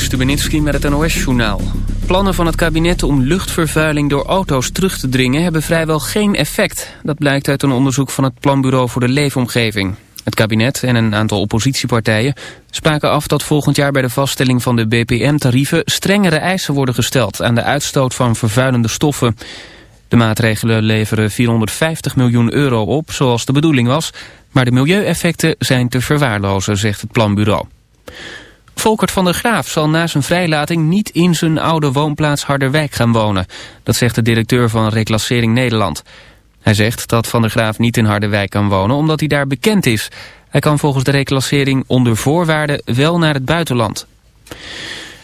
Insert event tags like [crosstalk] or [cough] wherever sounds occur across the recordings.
Stubenitski met het NOS-journaal. Plannen van het kabinet om luchtvervuiling door auto's terug te dringen... hebben vrijwel geen effect. Dat blijkt uit een onderzoek van het Planbureau voor de Leefomgeving. Het kabinet en een aantal oppositiepartijen spraken af dat volgend jaar bij de vaststelling van de BPM-tarieven strengere eisen worden gesteld aan de uitstoot van vervuilende stoffen. De maatregelen leveren 450 miljoen euro op, zoals de bedoeling was, maar de milieueffecten zijn te verwaarlozen, zegt het planbureau. Volkert van der Graaf zal na zijn vrijlating niet in zijn oude woonplaats Harderwijk gaan wonen. Dat zegt de directeur van Reclassering Nederland. Hij zegt dat Van der Graaf niet in Harderwijk kan wonen omdat hij daar bekend is. Hij kan volgens de reclassering onder voorwaarden wel naar het buitenland.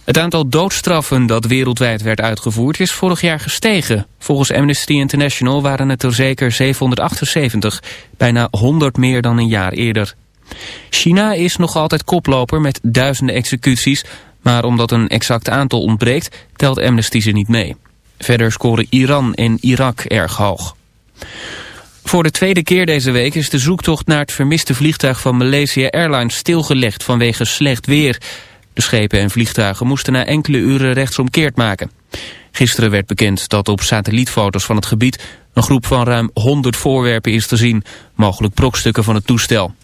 Het aantal doodstraffen dat wereldwijd werd uitgevoerd is vorig jaar gestegen. Volgens Amnesty International waren het er zeker 778, bijna 100 meer dan een jaar eerder. China is nog altijd koploper met duizenden executies, maar omdat een exact aantal ontbreekt, telt Amnesty ze niet mee. Verder scoren Iran en Irak erg hoog. Voor de tweede keer deze week is de zoektocht naar het vermiste vliegtuig van Malaysia Airlines stilgelegd vanwege slecht weer. De schepen en vliegtuigen moesten na enkele uren rechtsomkeerd maken. Gisteren werd bekend dat op satellietfoto's van het gebied een groep van ruim 100 voorwerpen is te zien, mogelijk brokstukken van het toestel.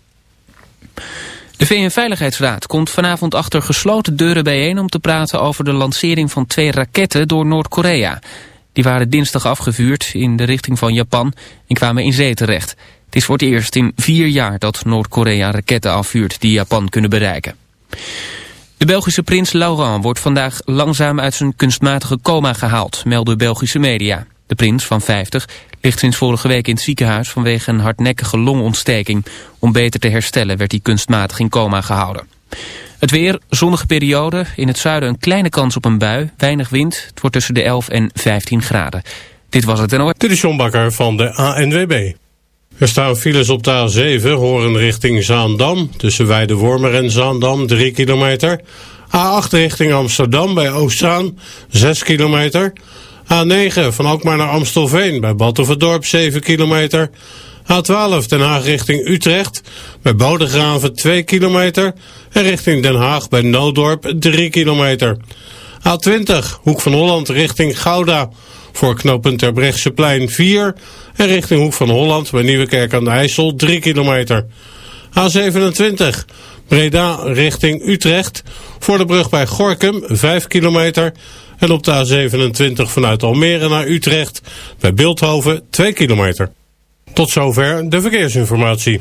De VN-veiligheidsraad komt vanavond achter gesloten deuren bijeen om te praten over de lancering van twee raketten door Noord-Korea. Die waren dinsdag afgevuurd in de richting van Japan en kwamen in zee terecht. Het is voor het eerst in vier jaar dat Noord-Korea raketten afvuurt die Japan kunnen bereiken. De Belgische prins Laurent wordt vandaag langzaam uit zijn kunstmatige coma gehaald, melden Belgische media. De prins van 50 ligt sinds vorige week in het ziekenhuis vanwege een hardnekkige longontsteking. Om beter te herstellen werd hij kunstmatig in coma gehouden. Het weer, zonnige periode, in het zuiden een kleine kans op een bui, weinig wind. Het wordt tussen de 11 en 15 graden. Dit was het NOS. Dit is John Bakker van de ANWB. Er staan files op de A7, horen richting Zaandam, tussen Weidewormer en Zaandam, 3 kilometer. A8 richting Amsterdam bij Oostzaan, 6 kilometer. A9 van Alkmaar naar Amstelveen bij Battenverdorp 7 kilometer. A12 Den Haag richting Utrecht bij Bodegraven 2 kilometer. En richting Den Haag bij Noodorp 3 kilometer. A20 Hoek van Holland richting Gouda voor knooppunt Terbrechtseplein 4. En richting Hoek van Holland bij Nieuwekerk aan de IJssel 3 kilometer. A27 Breda richting Utrecht voor de brug bij Gorkum 5 kilometer. En op de A27 vanuit Almere naar Utrecht bij Beeldhoven 2 kilometer. Tot zover de verkeersinformatie.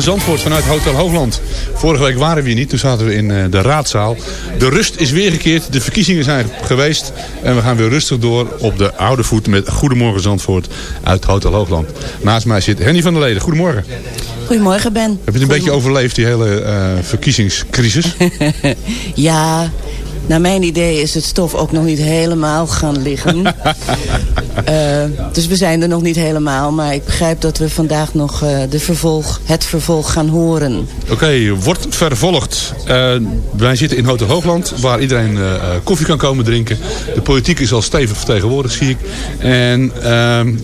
Goedemorgen Zandvoort vanuit Hotel Hoogland. Vorige week waren we hier niet, toen zaten we in eh, de raadzaal. De rust is weergekeerd, de verkiezingen zijn geweest. En we gaan weer rustig door op de oude voet met Goedemorgen Zandvoort uit Hotel Hoogland. Naast mij zit Henny van der Leden. Goedemorgen. Goedemorgen Ben. Heb je het een beetje overleefd, die hele eh, verkiezingscrisis? [laughs] ja, naar mijn idee is het stof ook nog niet helemaal gaan liggen. [laughs] Eh, dus we zijn er nog niet helemaal. Maar ik begrijp dat we vandaag nog eh, de vervolg, het vervolg gaan horen. Oké, wordt vervolgd. Uh, wij zitten in Hotel Hoogland, waar iedereen koffie kan komen drinken. De politiek is al stevig vertegenwoordigd, zie ik. En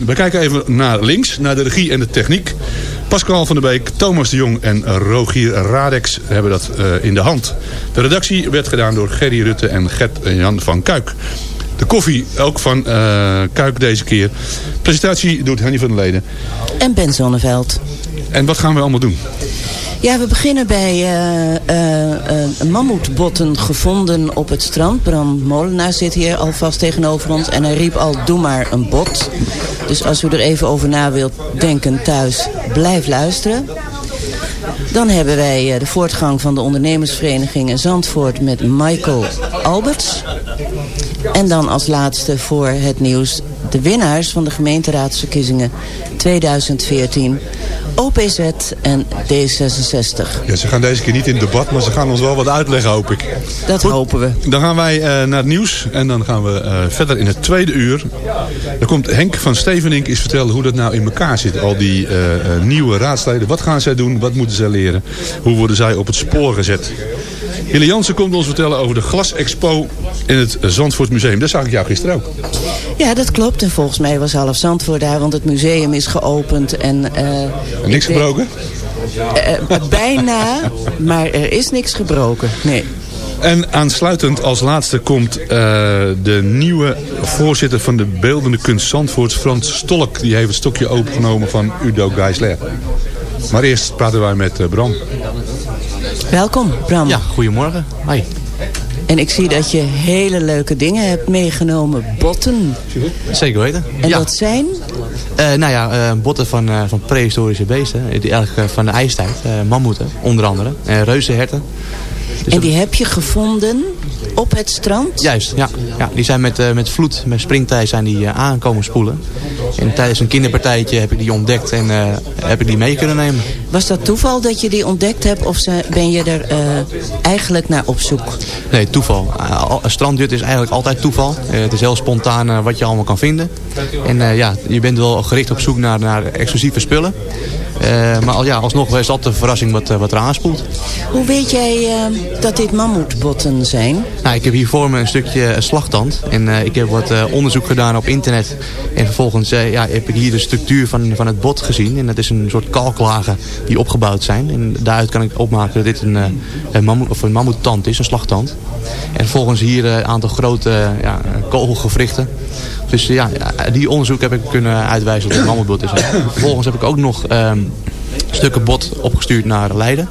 we kijken even naar links, naar de regie en de techniek. Pascal van der Beek, Thomas de Jong en Rogier Radex hebben dat in de hand. De redactie werd gedaan door Gerry Rutte en Gert-Jan van Kuik. De koffie ook van uh, Kuik deze keer. Presentatie doet Henny van der Leden. En Ben Zonneveld. En wat gaan we allemaal doen? Ja, we beginnen bij uh, mammoetbotten gevonden op het strand. Bram Molenaar zit hier alvast tegenover ons. En hij riep al, doe maar een bot. Dus als u er even over na wilt denken thuis, blijf luisteren. Dan hebben wij de voortgang van de ondernemersvereniging in Zandvoort met Michael Alberts. En dan als laatste voor het nieuws de winnaars van de gemeenteraadsverkiezingen 2014. OPZ en D66. Ja, ze gaan deze keer niet in debat, maar ze gaan ons wel wat uitleggen, hoop ik. Dat hopen we. Dan gaan wij uh, naar het nieuws en dan gaan we uh, verder in het tweede uur. Dan komt Henk van Stevenink eens vertellen hoe dat nou in elkaar zit. Al die uh, nieuwe raadsleden. Wat gaan zij doen? Wat moeten zij leren? Hoe worden zij op het spoor gezet? Hille Jansen komt ons vertellen over de glasexpo in het Zandvoort Museum. Dat zag ik jou gisteren ook. Ja, dat klopt. En volgens mij was half Zandvoort daar, want het museum is geopend. En, uh, en niks gebroken? Uh, bijna, [laughs] maar er is niks gebroken. Nee. En aansluitend als laatste komt uh, de nieuwe voorzitter van de beeldende kunst Zandvoort, Frans Stolk. Die heeft het stokje opengenomen van Udo Geisler. Maar eerst praten wij met uh, Bram. Welkom, Bram. Ja, goedemorgen. Hoi. En ik zie dat je hele leuke dingen hebt meegenomen. Botten. Zeker weten. En ja. dat zijn? Uh, nou ja, uh, botten van, uh, van prehistorische beesten. Die eigenlijk van de ijstijd. mammoeten, onder andere. reuzenherten. Dus en die heb je gevonden op het strand? Juist, ja. ja die zijn met, uh, met vloed, met springtij zijn die uh, aankomen spoelen. En tijdens een kinderpartijtje heb ik die ontdekt en uh, heb ik die mee kunnen nemen. Was dat toeval dat je die ontdekt hebt of ben je er eigenlijk naar op zoek? Nee, toeval. een strandjut is eigenlijk altijd toeval. het is heel spontaan wat je allemaal kan vinden. En ja, je bent wel gericht op zoek naar, naar exclusieve spullen. Uh, maar ja, alsnog is dat de verrassing wat, uh, wat er aanspoelt. Hoe weet jij uh, dat dit mammoetbotten zijn? Nou, ik heb hier voor me een stukje slagtand. En ik heb wat onderzoek gedaan op internet. En vervolgens ja, heb ik hier de structuur van, van het bot gezien. En dat is een soort kalklagen die opgebouwd zijn. En daaruit kan ik opmaken dat dit een, een, mammoet, of een mammoettand is, een slagtand. En vervolgens hier een aantal grote ja, kogelgewrichten. Dus ja, die onderzoek heb ik kunnen uitwijzen dat het mammoetbot is. [coughs] Vervolgens heb ik ook nog um, stukken bot opgestuurd naar Leiden.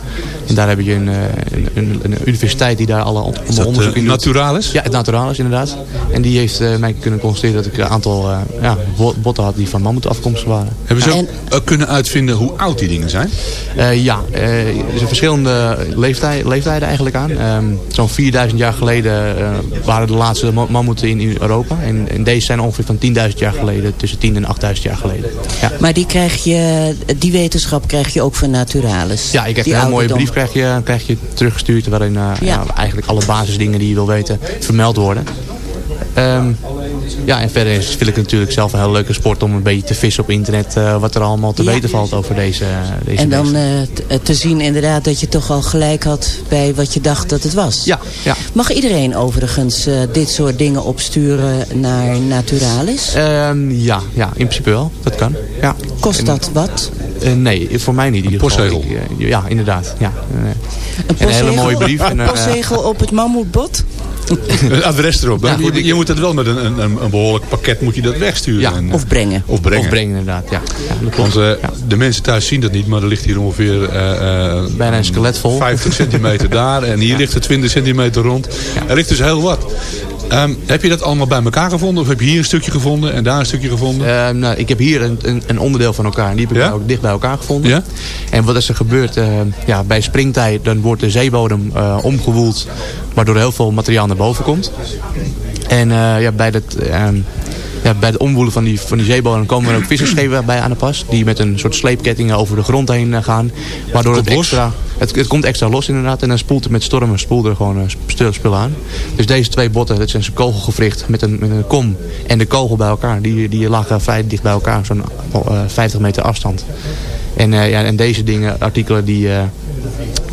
En daar heb je een, een, een, een universiteit die daar alle onderzoek in doet. Naturalis? Ja, het Naturalis inderdaad. En die heeft uh, mij kunnen constateren dat ik een aantal uh, ja, botten had die van mammoet afkomstig waren. Hebben ze ook en, kunnen uitvinden hoe oud die dingen zijn? Uh, ja, er zijn verschillende leeftijd, leeftijden eigenlijk aan. Um, Zo'n 4000 jaar geleden waren de laatste mammoeten in Europa. En, en, deze zijn ongeveer van 10.000 jaar geleden, tussen 10 en 8.000 jaar geleden. Ja. Maar die, krijg je, die wetenschap krijg je ook van Naturalis? Ja, ik heb een hele mooie brief krijg je, krijg je teruggestuurd... waarin uh, ja. Ja, eigenlijk alle basisdingen die je wil weten vermeld worden. Um, ja, en verder is, vind ik het natuurlijk zelf een heel leuke sport om een beetje te vissen op internet uh, wat er allemaal te ja. weten valt over deze, deze En dan uh, te zien inderdaad dat je toch al gelijk had bij wat je dacht dat het was. Ja. ja. Mag iedereen overigens uh, dit soort dingen opsturen naar Naturalis? Um, ja, ja, in principe wel. Dat kan. Ja. Kost dat wat? Nee, voor mij niet. Een postzegel? Ik, ja, inderdaad. Ja. Een, een hele mooie brief. Een postzegel op het mammoetbot? [laughs] Een adres erop. Ja, je, je, moet dat wel met een, een, een behoorlijk pakket moet je dat wegsturen. Ja, en, of brengen. Of brengen. Of brengen inderdaad, ja. ja Want uh, ja. de mensen thuis zien dat niet, maar er ligt hier ongeveer... Uh, Bijna een skelet vol. 50 centimeter daar en hier ligt er 20 centimeter rond. Er ligt dus heel wat. Ehm, heb je dat allemaal bij elkaar gevonden? Of heb je hier een stukje gevonden en daar een stukje gevonden? Uh, nou, ik heb hier een, een, een, onderdeel van elkaar. En die heb ik Ja? ook dicht bij elkaar gevonden. Ja? En wat is er gebeurd? eh, ja, bij springtijd dan wordt de zeebodem eh, omgewoeld. Waardoor heel veel materiaal naar boven komt. En eh, ja, bij, ehm, ja, bij het omwoelen van die, van die zeebodem komen er ook visserschepen bij aan de pas. Die met een soort sleepkettingen over de grond heen eh, gaan. Waardoor het extra... Het, het komt extra los inderdaad. En dan spoelt het met stormen spoelt er gewoon spul, spul aan. Dus deze twee botten, dat zijn zo'n kogelgevricht met een, met een kom en de kogel bij elkaar. Die, die lagen vrij dicht bij elkaar. Zo'n eh, 50 meter afstand. En, ja, en deze dingen, artikelen, die,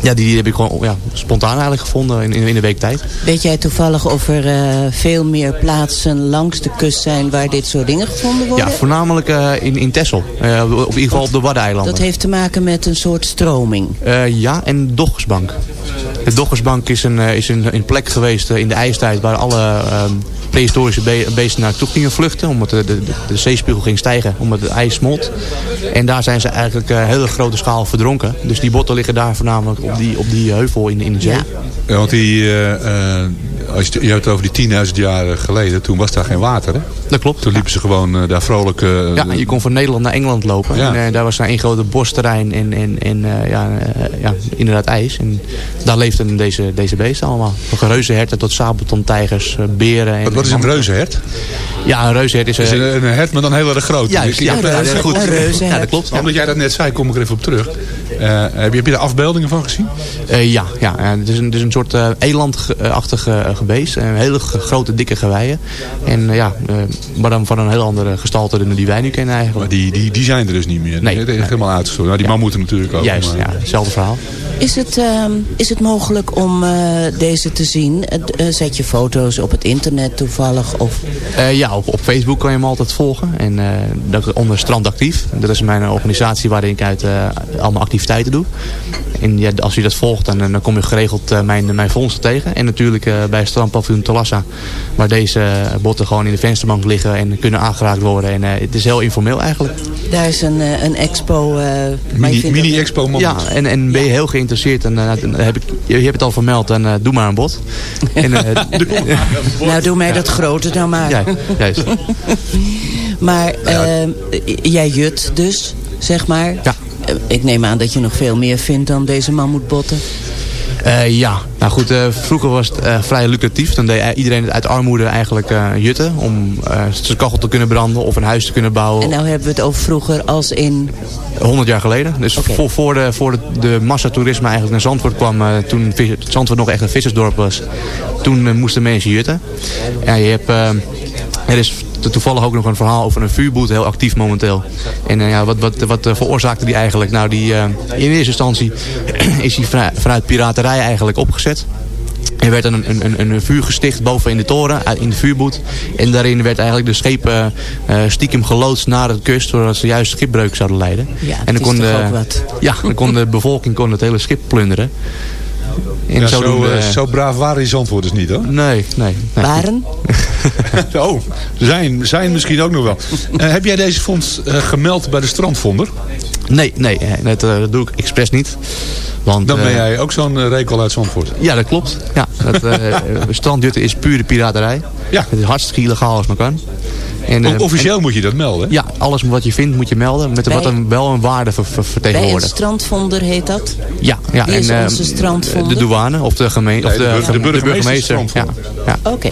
ja, die, die heb ik gewoon ja, spontaan eigenlijk gevonden in, in, in de week tijd. Weet jij toevallig of er eh, veel meer plaatsen langs de kust zijn waar dit soort dingen gevonden worden? Ja, voornamelijk eh, in, in Texel. Eh, op in ieder geval op de Waddeneilanden. Dat heeft te maken met een soort stroming. Ja, en Doggersbank. De Doggersbank is een, is een, een plek geweest in de ijstijd waar alle ehm, prehistorische be- beesten naartoe gingen vluchten. Omdat de, de, de zeespiegel ging stijgen, omdat het ijs smolt. En daar zijn ze eigenlijk hele grote schaal verdronken. Dus die botten liggen daar voornamelijk op die, op die heuvel in, in de zee. Ja. Ja, want die, eh, eh, als je, je hebt het over die 10.000 jaar geleden, toen was daar geen water. Hè? Dat klopt. Toen liepen ze gewoon eh, daar vrolijk... eh, Ja, je kon van Nederland naar Engeland lopen. Ja. En daar was een één grote bosterrein en, en, en eh, ja, ja, inderdaad ijs. En daar leefden deze, deze beesten allemaal. Van reuzenherten tot sabeltontijgers, eh, beren. En, wat, wat is een reuzenhert? Ja, een reuzenhert is... Eh, is een, hert, maar dan heel erg groot. Juist, Ik- ja, goed. Een. Ja, dat klopt. Maar Omdat jij dat net zei, kom ik er even op terug. Eh, heb, je, heb je daar afbeeldingen van gezien? Eh, ja, ja het, is een, het is een soort eh, elandachtig gebeest. Een hele grote, dikke geweien. En ja, maar dan van een heel andere gestalte dan die wij nu kennen Maar eigenlijk. die, die, die zijn er dus niet meer. Nee. Is helemaal uitgestorven. Nou, die Ja. mammoeten natuurlijk ook. Juist, maar- ja, hetzelfde verhaal. Is het, ehm, is het mogelijk om eh, deze te zien? Eh, zet je foto's op het internet toevallig? Of... Eh, ja, op, op Facebook kan je hem altijd volgen. En eh, dat, onder Strand Actief. Dat is mijn organisatie waarin ik uit eh, allemaal activiteiten doe. En ja, als je dat volgt, dan, dan kom je geregeld mijn, mijn vondsten tegen. En natuurlijk eh, bij strandpaviljoen Talassa. Waar deze botten gewoon in de vensterbank liggen en kunnen aangeraakt worden. En eh, het is heel informeel eigenlijk. Daar is een, eh, een expo. eh, je Mini, mini-expo mammoet. Ja, en, en ben je heel geïnteresseerd, eh, dan heb ik, je, je hebt het al vermeld, dan eh, doe maar een bot. En, [laughs] eh, Nou, doe mij dat groter dan maar. ja, juist. [laughs] Maar ehm, jij jut dus, zeg maar. Ja. Eh, Ik neem aan dat je nog veel meer vindt dan deze mammoetbotten. Eh, ja, nou goed, eh, vroeger was het eh, vrij lucratief. Dan deed iedereen het uit armoede eigenlijk eh, jutten. Om eh, zijn kachel te kunnen branden of een huis te kunnen bouwen. En nou hebben we het over vroeger als in... 100 jaar geleden. Dus voor, voor, de, voor de, de massatoerisme eigenlijk naar Zandvoort kwam. toen vis- Zandvoort nog echt een vissersdorp was. Toen moesten mensen jutten. Ja, je hebt... er is toevallig ook nog een verhaal over een vuurboet, heel actief momenteel. En eh, ja, wat, wat, wat eh, veroorzaakte die eigenlijk? Nou, die, eh, in eerste instantie [clears throat] is die vanuit, piraterij eigenlijk opgezet. Er werd een, een, een, een vuur gesticht boven in de toren, in de vuurboet. En daarin werd eigenlijk de schepen stiekem geloodst naar de kust, zodat ze juist schipbreuk zouden leiden. Ja, en is kon de. [laughs] Ja, dan kon de bevolking kon het hele schip plunderen. En Ja, zo, eh, zo braaf waren die Zandvoorters niet hoor. Nee, nee. nee. Waren? [laughs] oh, zijn, zijn misschien ook nog wel. Eh, heb jij deze fonds eh, gemeld bij de strandvonder? Nee, nee, dat, doe ik expres niet. Want, Dan ben jij ook zo'n rekel uit Zandvoort. Ja, dat klopt. Ja, dat, eh, [laughs] strandjutten is pure piraterij. Ja. Het is hartstikke illegaal als maar kan. En, O- eh, officieel moet je dat melden. hè? Ja, alles wat je vindt moet je melden. Met Bij- wat een, wel een waarde ver, ver- Bij een vertegenwoordigt. strandvonder heet dat? Ja, ja. Wie is en, eh, onze strandvonder? De douane of de, gemeente, of de, de bur- de burgemeester Ja. Oké.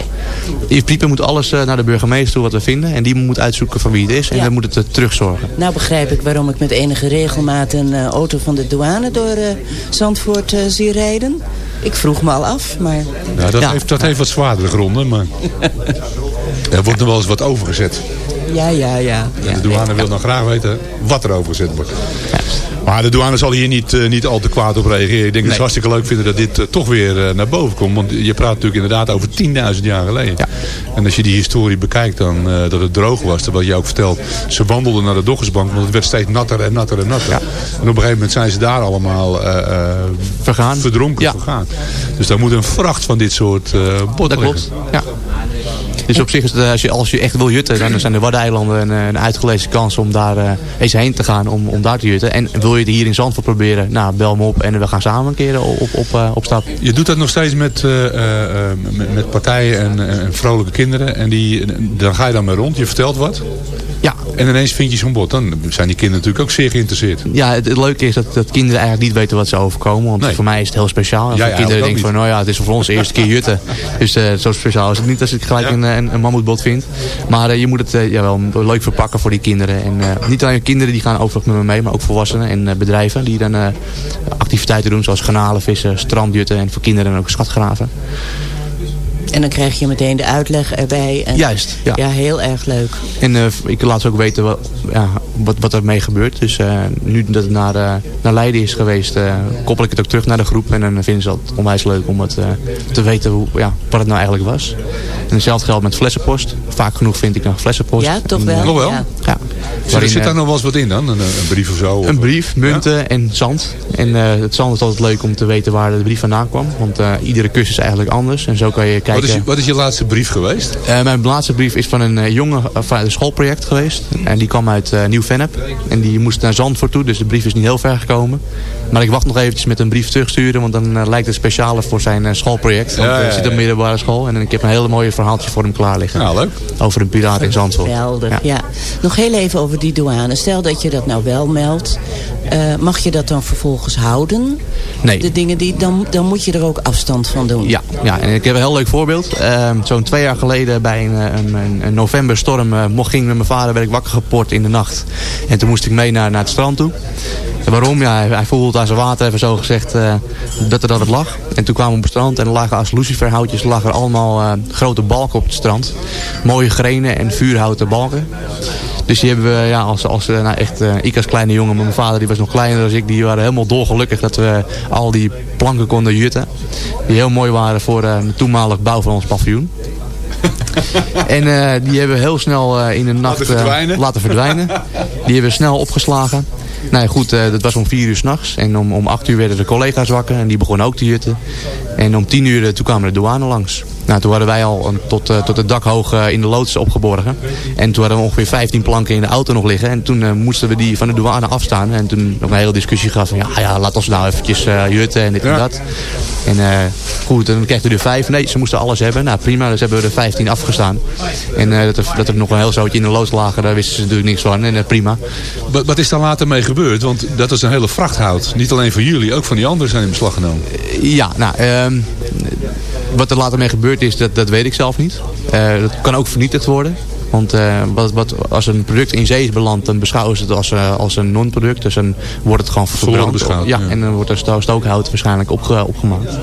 In principe moet alles eh, naar de burgemeester toe wat we vinden. En die moet uitzoeken van wie het is. En Ja. dan moet het terugzorgen. Nou begrijp ik waarom ik met enige regelmaat een eh, auto van de douane door Zandvoort zie rijden. Ik vroeg me al af, maar Ja, dat, Ja. Heeft, dat heeft wat zwaardere gronden, maar [laughs] er wordt nog wel eens wat overgezet. ja, ja, ja. En de douane wil dan graag weten wat er overgezet wordt. Maar de douane zal hier niet, eh, niet al te kwaad op reageren. Ik denk dat ze hartstikke leuk vinden dat dit eh, toch weer eh, naar boven komt. Want je praat natuurlijk inderdaad over 10.000 jaar geleden. Ja. En als je die historie bekijkt dan dat het droog was. Terwijl je ook vertelt, ze wandelden naar de Doggersbank. Want het werd steeds natter en natter en natter. En op een gegeven moment zijn ze daar allemaal Vergaan. verdronken, vergaan. Dus daar moet een vracht van dit soort botten Dat klopt. Ja. Dus op zich is het, als, je, als je echt wil jutten, dan zijn de Waddeneilanden een, een uitgelezen kans om daar uh, eens heen te gaan, om, om daar te jutten. En wil je het hier in Zandvoort proberen, nou, bel me op en we gaan samen een keer op, op, op, stap. Je doet dat nog steeds met, met, met, partijen en, en, vrolijke kinderen. En die, dan ga je dan mee rond, je vertelt wat. Ja. En ineens vind je zo'n bot. Dan zijn die kinderen natuurlijk ook zeer geïnteresseerd. Ja, het, het leuke is dat, dat kinderen eigenlijk niet weten wat ze overkomen. Want nee. voor mij is het heel speciaal. En ja, voor kinderen denken van, nou ja, het is voor ons de eerste keer jutten. Dus uh, zo speciaal is het niet als ik gelijk ja. een, een, een mammoetbot vind. Maar uh, je moet het uh, ja, wel leuk verpakken voor die kinderen. En niet alleen kinderen die gaan overigens met me mee, maar ook volwassenen en bedrijven die dan activiteiten doen zoals garnalen, vissen, strandjutten en voor kinderen ook schatgraven. En dan krijg je meteen de uitleg erbij. En Juist, ja. Ja, heel erg leuk. En uh, ik laat ze ook weten wat, ja, wat, wat er mee gebeurt. Dus uh, nu dat het naar, uh, naar Leiden is geweest, koppel ik het ook terug naar de groep. En dan vinden ze het onwijs leuk om het te weten hoe, ja, wat het nou eigenlijk was. En hetzelfde geldt met flessenpost. Vaak genoeg vind ik een flessenpost. Ja, toch wel. Nog wel? Ja. ja. Waarin, zit daar nog wel eens wat in dan? Een, een brief of zo? Of een brief, munten ja? en zand. En het zand is altijd leuk om te weten waar de brief vandaan kwam. Want iedere kus is eigenlijk anders. En zo kan je kijken... Wat is je, wat is je laatste brief geweest? Uh, mijn laatste brief is van een uh, jongen van een schoolproject geweest. En die kwam uit uh, Nieuw-Vennep. En die moest naar Zandvoort toe, dus de brief is niet heel ver gekomen. Maar ik wacht nog eventjes met een brief terugsturen, want dan lijkt het speciale voor zijn schoolproject. Want Ja, ja, hij zit op middelbare school en ik heb een hele mooie verhaaltje voor hem klaar liggen. Ja, leuk. Over een piraat in Zandvoort. Geweldig, ja. Nog heel even over die douane. Stel dat je dat nou wel meldt. Uh, mag je dat dan vervolgens houden? Nee. De dingen die, dan, dan moet je er ook afstand van doen. Ja, ja en ik heb een heel leuk voorbeeld. Uh, Zo'n twee jaar geleden bij een, een, een, een novemberstorm uh, mocht, ging met mijn vader werd ik wakker geport in de nacht. En toen moest ik mee naar, naar het strand toe. En waarom? Ja, hij, hij voelde aan zijn water, even zo gezegd, dat er dat het lag. En toen kwamen we op het strand en er lagen als luciferhoutjes lagen er allemaal grote balken op het strand. Mooie grenen en vuurhouten balken. Dus die hebben we, ja, als, als nou echt, uh, ik als kleine jongen, maar mijn vader die was nog kleiner dan ik, die waren helemaal dolgelukkig dat we al die planken konden jutten. Die heel mooi waren voor de toenmalig bouw van ons paviljoen. [laughs] en uh, die hebben we heel snel uh, in de nacht laten verdwijnen. laten verdwijnen. Die hebben we snel opgeslagen. Nou ja, goed, dat was om vier uur s'nachts. En om, om acht uur werden de collega's wakker en die begonnen ook te jutten. En om tien uur toen kwamen de douane langs. Nou, toen hadden wij al tot, uh, tot het dak hoog uh, in de loods opgeborgen. En toen hadden we ongeveer 15 planken in de auto nog liggen. En toen uh, moesten we die van de douane afstaan. En toen nog een hele discussie gehad van ja, ja laat ons nou eventjes jutten en dit ja. en dat. En goed, dan kreeg u er vijf. Nee, ze moesten alles hebben. Nou prima, dus hebben we er 15 afgestaan. En dat, er, dat er nog een heel zootje in de loods lagen, daar wisten ze natuurlijk niks van. En prima. Wat, wat is daar later mee gebeurd? Want dat is een hele vrachthout. Niet alleen voor jullie, ook van die anderen zijn in beslag genomen. Ja, nou... Um, wat er later mee gebeurd is, dat, dat weet ik zelf niet. Uh, dat kan ook vernietigd worden. Want uh, wat, wat, als een product in zee is beland, dan beschouwen ze het als, uh, als een non-product. Dus dan wordt het gewoon verbrand. Beschouwd, ja, ja, en dan wordt er sto stookhout waarschijnlijk opge opgemaakt.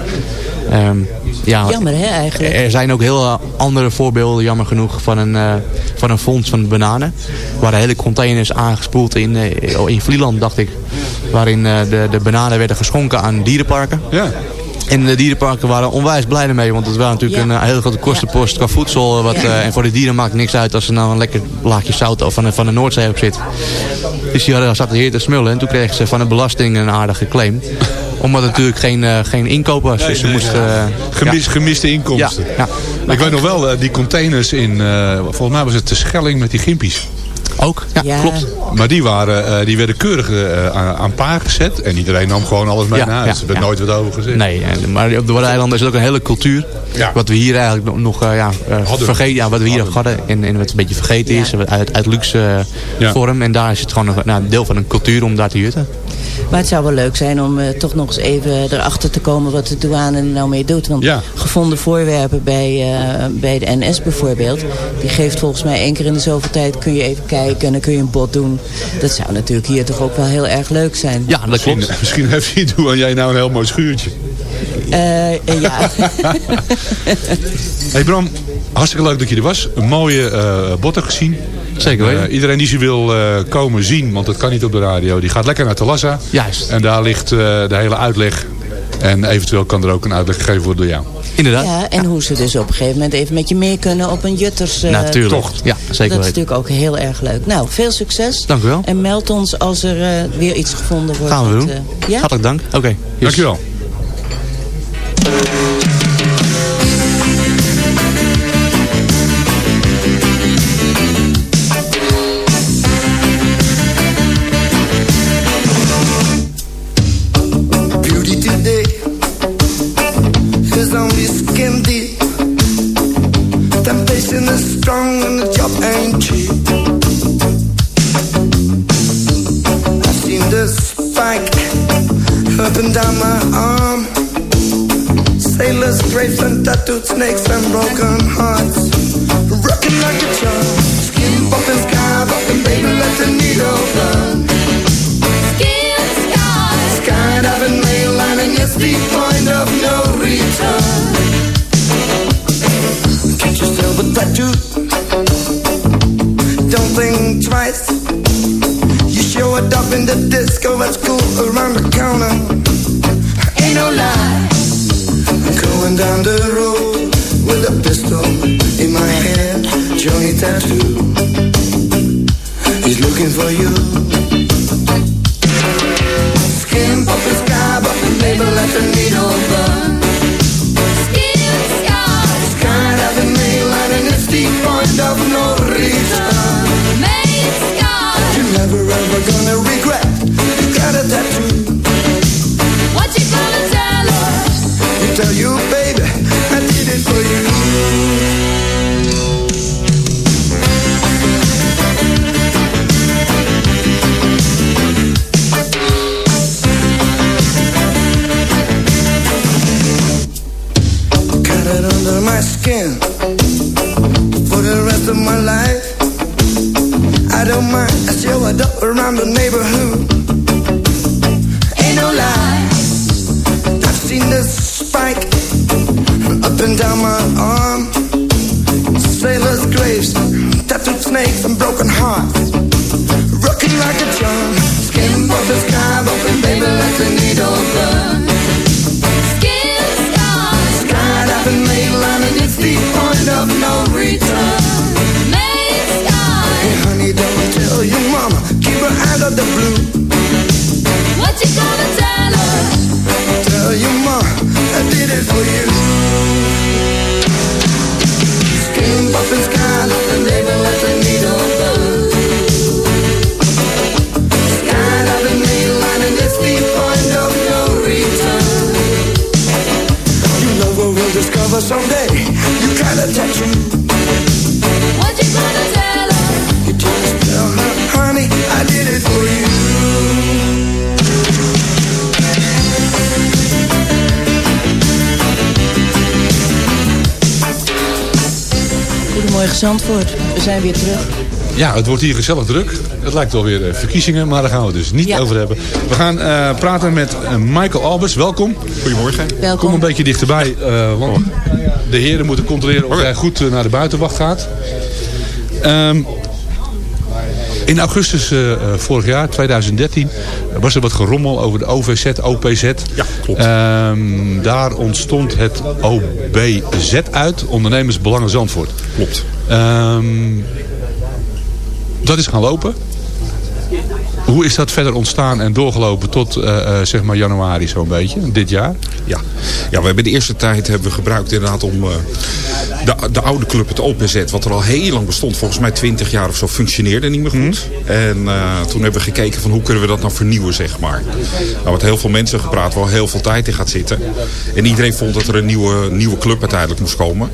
Um, ja, jammer hè eigenlijk. Er zijn ook heel andere voorbeelden, jammer genoeg, van een, uh, van een fonds van bananen. Waar hele containers aangespoeld in, in Vlieland, dacht ik. Waarin uh, de, de bananen werden geschonken aan dierenparken. Ja. En de dierenparken waren onwijs blij ermee. Want het was natuurlijk ja. een hele grote kostenpost qua voedsel. Wat, ja. uh, en voor de dieren maakt niks uit als er nou een lekker laagje zout van de, van de Noordzee op zit. Dus die hadden, zaten hier te smullen. En toen kregen ze van de belasting een aardige claim. Omdat het natuurlijk geen, uh, geen inkoop was. Nee, dus ze nee, moesten, ja. Gemis, ja. Gemiste inkomsten. Ja, ja. Ik weet nog wel, uh, die containers in, volgens mij was het de Schelling met die gimpies. Ook, ja, ja, klopt. Maar die, waren, uh, die werden keurig uh, aan, aan paar gezet. En iedereen nam gewoon alles mee ja, naar huis. Ja, er werd ja. nooit wat over gezegd. Nee, maar op de Waddeneilanden is het ook een hele cultuur. Wat we hier eigenlijk nog uh, ja, vergeten. Ja, wat we hier hadden. En, en wat een beetje vergeten is. Uit, uit luxe vorm. En daar is het gewoon een nou, deel van een cultuur om daar te jutten. Maar het zou wel leuk zijn om uh, toch nog eens even erachter te komen wat de douane er nou mee doet. Want ja. gevonden voorwerpen bij, uh, bij de NS bijvoorbeeld, die geeft volgens mij één keer in de zoveel tijd kun je even kijken en dan kun je een bod doen. Dat zou natuurlijk hier toch ook wel heel erg leuk zijn. Ja, dat klopt. Misschien, misschien heeft die douane jij nou een heel mooi schuurtje. Uh, ja. [laughs] hey Bram, hartstikke leuk dat je er was. Een mooie uh, botten gezien. Zeker weten. Uh, iedereen die ze wil uh, komen zien, want dat kan niet op de radio, die gaat lekker naar Talassa. Juist. En daar ligt uh, de hele uitleg. En eventueel kan er ook een uitleg gegeven worden door jou. Inderdaad. Ja, en ja. hoe ze dus op een gegeven moment even met je mee kunnen op een jutters Natuurlijk. tocht. Ja, zeker Dat is natuurlijk ook heel erg leuk. Nou, veel succes. Dank u wel. En meld ons als er weer iets gevonden wordt. Gaan we doen. Ja? Hartelijk dank. Oké. Okay. Dank je wel. Yourself. Don't think twice. You show it up in the disco at school around the corner. Ain't no lie. I'm going down the road with a pistol in my hand. Johnny Tattoo. He's looking for you. Skin bumping, sky bumping, baby, let the needle of no return. Made. You're never ever gonna regret. You got a tattoo. What you gonna tell her? You tell you, baby, I did it for you. Around the neighborhood. Zandvoort, we zijn weer terug. Ja, het wordt hier gezellig druk. Het lijkt wel weer eh, verkiezingen, maar daar gaan we het dus niet Ja. over hebben. We gaan eh, praten met eh, Michael Albers. Welkom. Goedemorgen. Welkom. Kom een beetje dichterbij, eh, want de heren moeten controleren of jij goed naar de buitenwacht gaat. Ehm, in augustus vorig jaar, 2013, was er wat gerommel over de OVZ, OPZ. Ja, klopt. daar ontstond het OBZ uit, Ondernemersbelangen Zandvoort. Klopt. dat is gaan lopen. Hoe is dat verder ontstaan en doorgelopen tot eh, eh, zeg maar januari zo'n beetje, dit jaar? Ja. ja, we hebben de eerste tijd hebben we gebruikt inderdaad om eh, de, de oude club, het OPZ, wat er al heel lang bestond, volgens mij 20 jaar of zo, functioneerde niet meer goed. En eh, toen hebben we gekeken van hoe kunnen we dat nou vernieuwen, zeg maar. Nou, met heel veel mensen gepraat, waar heel veel tijd in gaat zitten. En iedereen vond dat er een nieuwe, nieuwe club uiteindelijk moest komen.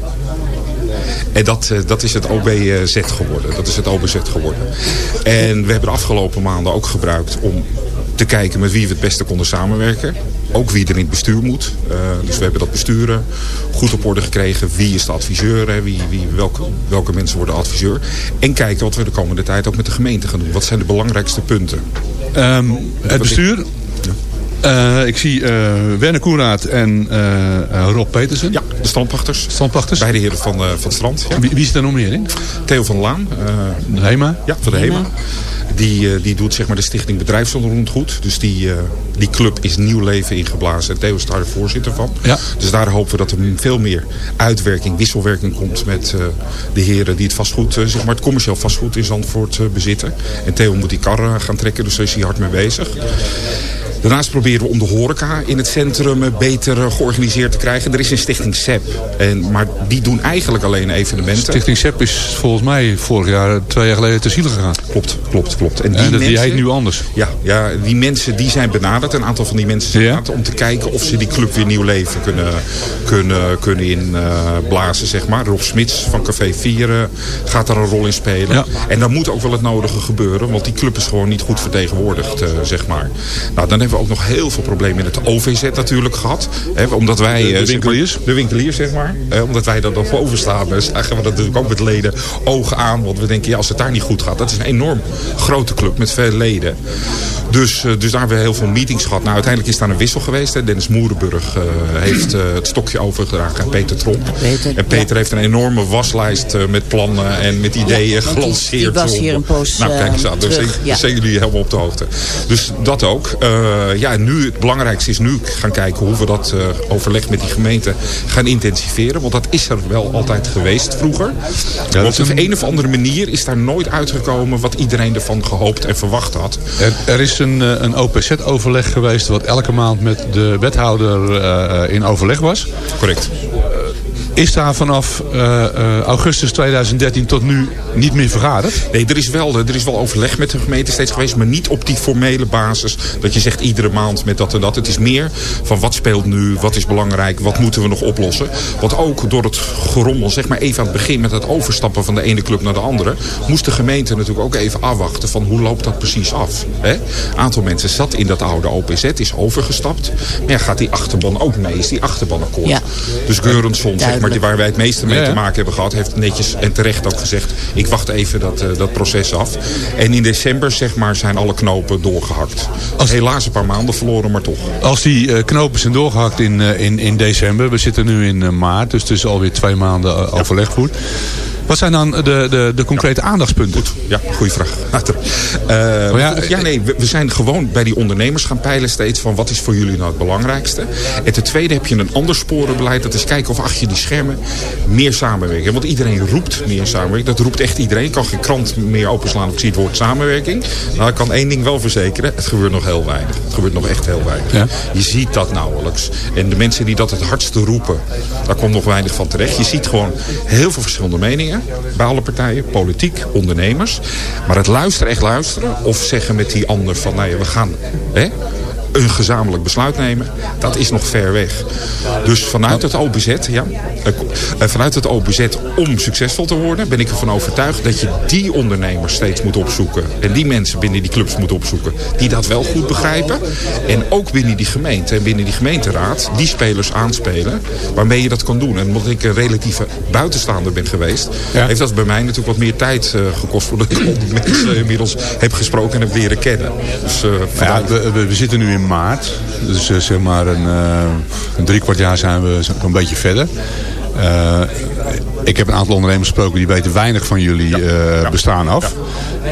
En dat, eh, dat is het OBZ geworden. Dat is het OBZ geworden. En we hebben de afgelopen maanden ook gebruikt om te kijken met wie we het beste konden samenwerken. Ook wie er in het bestuur moet. Eh, dus we hebben dat besturen goed op orde gekregen. Wie is de adviseur? Hè? Wie, wie, welke, welke mensen worden adviseur? En kijken wat we de komende tijd ook met de gemeente gaan doen. Wat zijn de belangrijkste punten? Ehm, het bestuur. Eh, ik zie eh Werner Koenraad en eh, Rob Petersen. Ja, de standpachters. Standpachters. Beide heren van, eh, van het strand. Ja. Wie, wie zit er nog meer in? Theo van Laan. eh, De HEMA. Ja, van de HEMA. Die, eh, die doet zeg maar de stichting Bedrijfsonderhoud goed. Dus die, eh, die club is nieuw leven ingeblazen. En Theo is daar de voorzitter van. Ja. Dus daar hopen we dat er veel meer uitwerking, wisselwerking komt met eh, de heren die het vastgoed, zeg maar het commercieel vastgoed in Zandvoort bezitten. En Theo moet die karren gaan trekken, dus daar is hij hard mee bezig. Daarnaast proberen we om de horeca in het centrum eh, beter eh, georganiseerd te krijgen. Er is een stichting SEP, en, maar die doen eigenlijk alleen evenementen. Stichting SEP is volgens mij vorig jaar, twee jaar geleden te ziele gegaan. Klopt, klopt, klopt. En die, die heet nu anders. Ja, ja, die mensen die zijn benaderd. Een aantal van die mensen zijn benaderd om te kijken of ze die club weer nieuw leven kunnen, kunnen, kunnen inblazen, zeg maar. Rob Smits van Café 4 eh, gaat daar een rol in spelen. Ja. En dan moet ook wel het nodige gebeuren, want die club is gewoon niet goed vertegenwoordigd, eh, zeg maar. Nou, dan hebben we we ook nog heel veel problemen in het OVZ natuurlijk gehad. Hè, omdat wij, De- de eh, zeg maar- winkeliers? de winkeliers, zeg maar. Eh, omdat wij daar dan boven staan, zagen we dat natuurlijk ook met leden ogen aan. Want we denken, ja, als het daar niet goed gaat. Dat is een enorm grote club met veel leden. Dus, eh, dus daar hebben we heel veel meetings gehad. Nou, uiteindelijk is daar een wissel geweest. Hè. Dennis Moerenburg eh, heeft het stokje overgedragen aan Peter Tromp. Peter, en Peter ja. heeft een enorme waslijst met plannen en met ideeën die- gelanceerd. die was hier een poos, Nou, kijk eens aan. Dus terug, zijn- ja. zijn jullie helemaal op de hoogte. Dus dat ook. Eh, ja, en nu, het belangrijkste is nu gaan kijken hoe we dat eh, overleg met die gemeente gaan intensiveren. Want dat is er wel altijd geweest vroeger. dat Want is op een of andere manier is daar nooit uitgekomen wat iedereen ervan gehoopt en verwacht had. Er, er is een, eh, een OPZ-overleg geweest wat elke maand met de wethouder eh, in overleg was. Correct. Is daar vanaf eh, eh, augustus 2013 tot nu niet meer vergaderd? Nee, er is, wel, er is wel overleg met de gemeente steeds geweest, maar niet op die formele basis. Dat je zegt iedere maand met dat en dat. Het is meer van wat speelt nu, wat is belangrijk, wat moeten we nog oplossen. Want ook door het gerommel, zeg maar even aan het begin met het overstappen van de ene club naar de andere, moest de gemeente natuurlijk ook even afwachten van hoe loopt dat precies af. Een aantal mensen zat in dat oude OPZ, is overgestapt. Maar ja, gaat die achterban ook mee? Is die achterban akkoord? Ja. Dus Geurensson, zeg maar, die, waar wij het meeste mee te maken hebben gehad, heeft netjes en terecht ook gezegd, ik wacht even dat, eh, dat proces af. En in december, zeg maar, zijn alle knopen doorgehakt. Helaas een paar maanden verloren, maar toch. Als die eh, knopen zijn doorgehakt in, eh, in, in december, we zitten nu in maart, dus het is alweer twee maanden overleg voert. Wat zijn dan de, de, de concrete aandachtspunten? Ja, goede vraag. [laughs] Later. Eh, ja, ja, nee, we, we zijn gewoon bij die ondernemers gaan peilen steeds van wat is voor jullie nou het belangrijkste. En ten tweede heb je een ander sporenbeleid. Dat is kijken of achter die schermen meer samenwerking. Want iedereen roept meer samenwerking. Dat roept echt iedereen. Ik kan geen krant meer openslaan of ik zie het woord samenwerking. Nou, ik kan één ding wel verzekeren. Het gebeurt nog heel weinig. Het gebeurt nog echt heel weinig. Ja. Je ziet dat nauwelijks. En de mensen die dat het hardste roepen, daar komt nog weinig van terecht. Je ziet gewoon heel veel verschillende meningen bij alle partijen. Politiek, ondernemers. Maar het luisteren, echt luisteren. Of zeggen met die ander van, nou ja, we gaan... Hè, een gezamenlijk besluit nemen, dat is nog ver weg. Dus vanuit het OBZ, ja, eh, eh, vanuit het OBZ om succesvol te worden, ben ik ervan overtuigd dat je die ondernemers steeds moet opzoeken. En die mensen binnen die clubs moet opzoeken, die dat wel goed begrijpen. En ook binnen die gemeente en binnen die gemeenteraad, die spelers aanspelen, waarmee je dat kan doen. En omdat ik een relatieve buitenstaander ben geweest, heeft dat bij mij natuurlijk wat meer tijd eh, gekost voordat ik al [laughs] die mensen inmiddels heb gesproken en heb leren kennen. Dus, Ja, we, we zitten nu in maart. Dus eh, zeg maar een, eh, een drie kwart jaar zijn we zo'n beetje verder. Eh, ik heb een aantal ondernemers gesproken die weten weinig van jullie eh, bestaan af.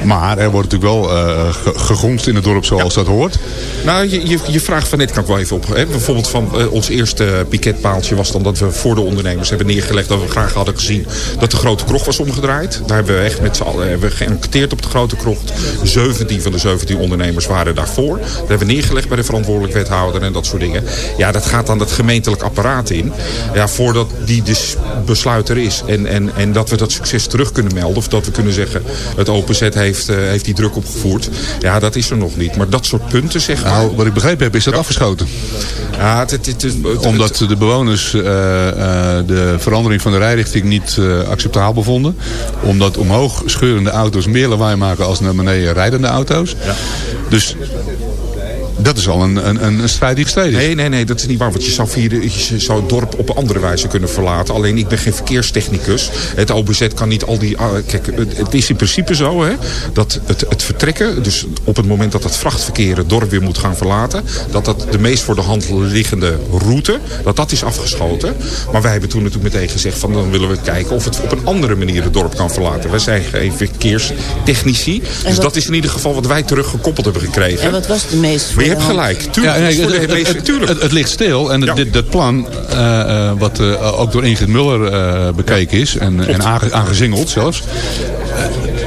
Maar er wordt natuurlijk wel eh, ge- gegonst in het dorp zoals dat hoort. Nou, je, je, je vraag van net kan ik wel even op. Hè? Bijvoorbeeld van ons eerste piketpaaltje was dan dat we voor de ondernemers hebben neergelegd dat we graag hadden gezien dat de grote krocht was omgedraaid. Daar hebben we echt met z'n allen hebben we geënquêteerd op de grote krocht. 17 van de 17 ondernemers waren daarvoor. Dat hebben we neergelegd bij de verantwoordelijk wethouder en dat soort dingen. Ja, dat gaat dan het gemeentelijk apparaat in. Ja, voordat die besluit er is. En, en, en dat we dat succes terug kunnen melden. Of dat we kunnen zeggen, het OPZ heeft, eh, heeft die druk opgevoerd. Ja, dat is er nog niet. Maar dat soort punten, zeg maar. Nou, wat ik begrepen heb is dat afgeschoten. Ja, het, Omdat de bewoners eh, eh, de verandering van de rijrichting niet acceptabel vonden. Omdat omhoog scheurende auto's meer lawaai maken als naar beneden rijdende auto's. Dus dat is al een, een, een strijd die gestreden is. Nee, nee, nee, dat is niet waar. Want je zou, via de, je zou het dorp op een andere wijze kunnen verlaten. Alleen ik ben geen verkeerstechnicus. Het OBZ kan niet al die... ah, Kijk, het, het is in principe zo hè, dat het, het vertrekken... dus op het moment dat het vrachtverkeer het dorp weer moet gaan verlaten... dat dat de meest voor de hand liggende route... dat dat is afgeschoten. Maar wij hebben toen natuurlijk meteen gezegd... van dan willen we kijken of het op een andere manier het dorp kan verlaten. Wij zijn geen verkeerstechnici. Dus wat- dat is in ieder geval wat wij teruggekoppeld hebben gekregen. En wat was de meest voor de hand? gelijk. Tuurlijk, Ja, nee, het, meeste- het- tuurlijk. het- het ligt stil. En Ja. dit, dat plan, eh, eh, wat eh, ook door Ingrid Muller bekeken is en, en aange- aangezingeld zelfs.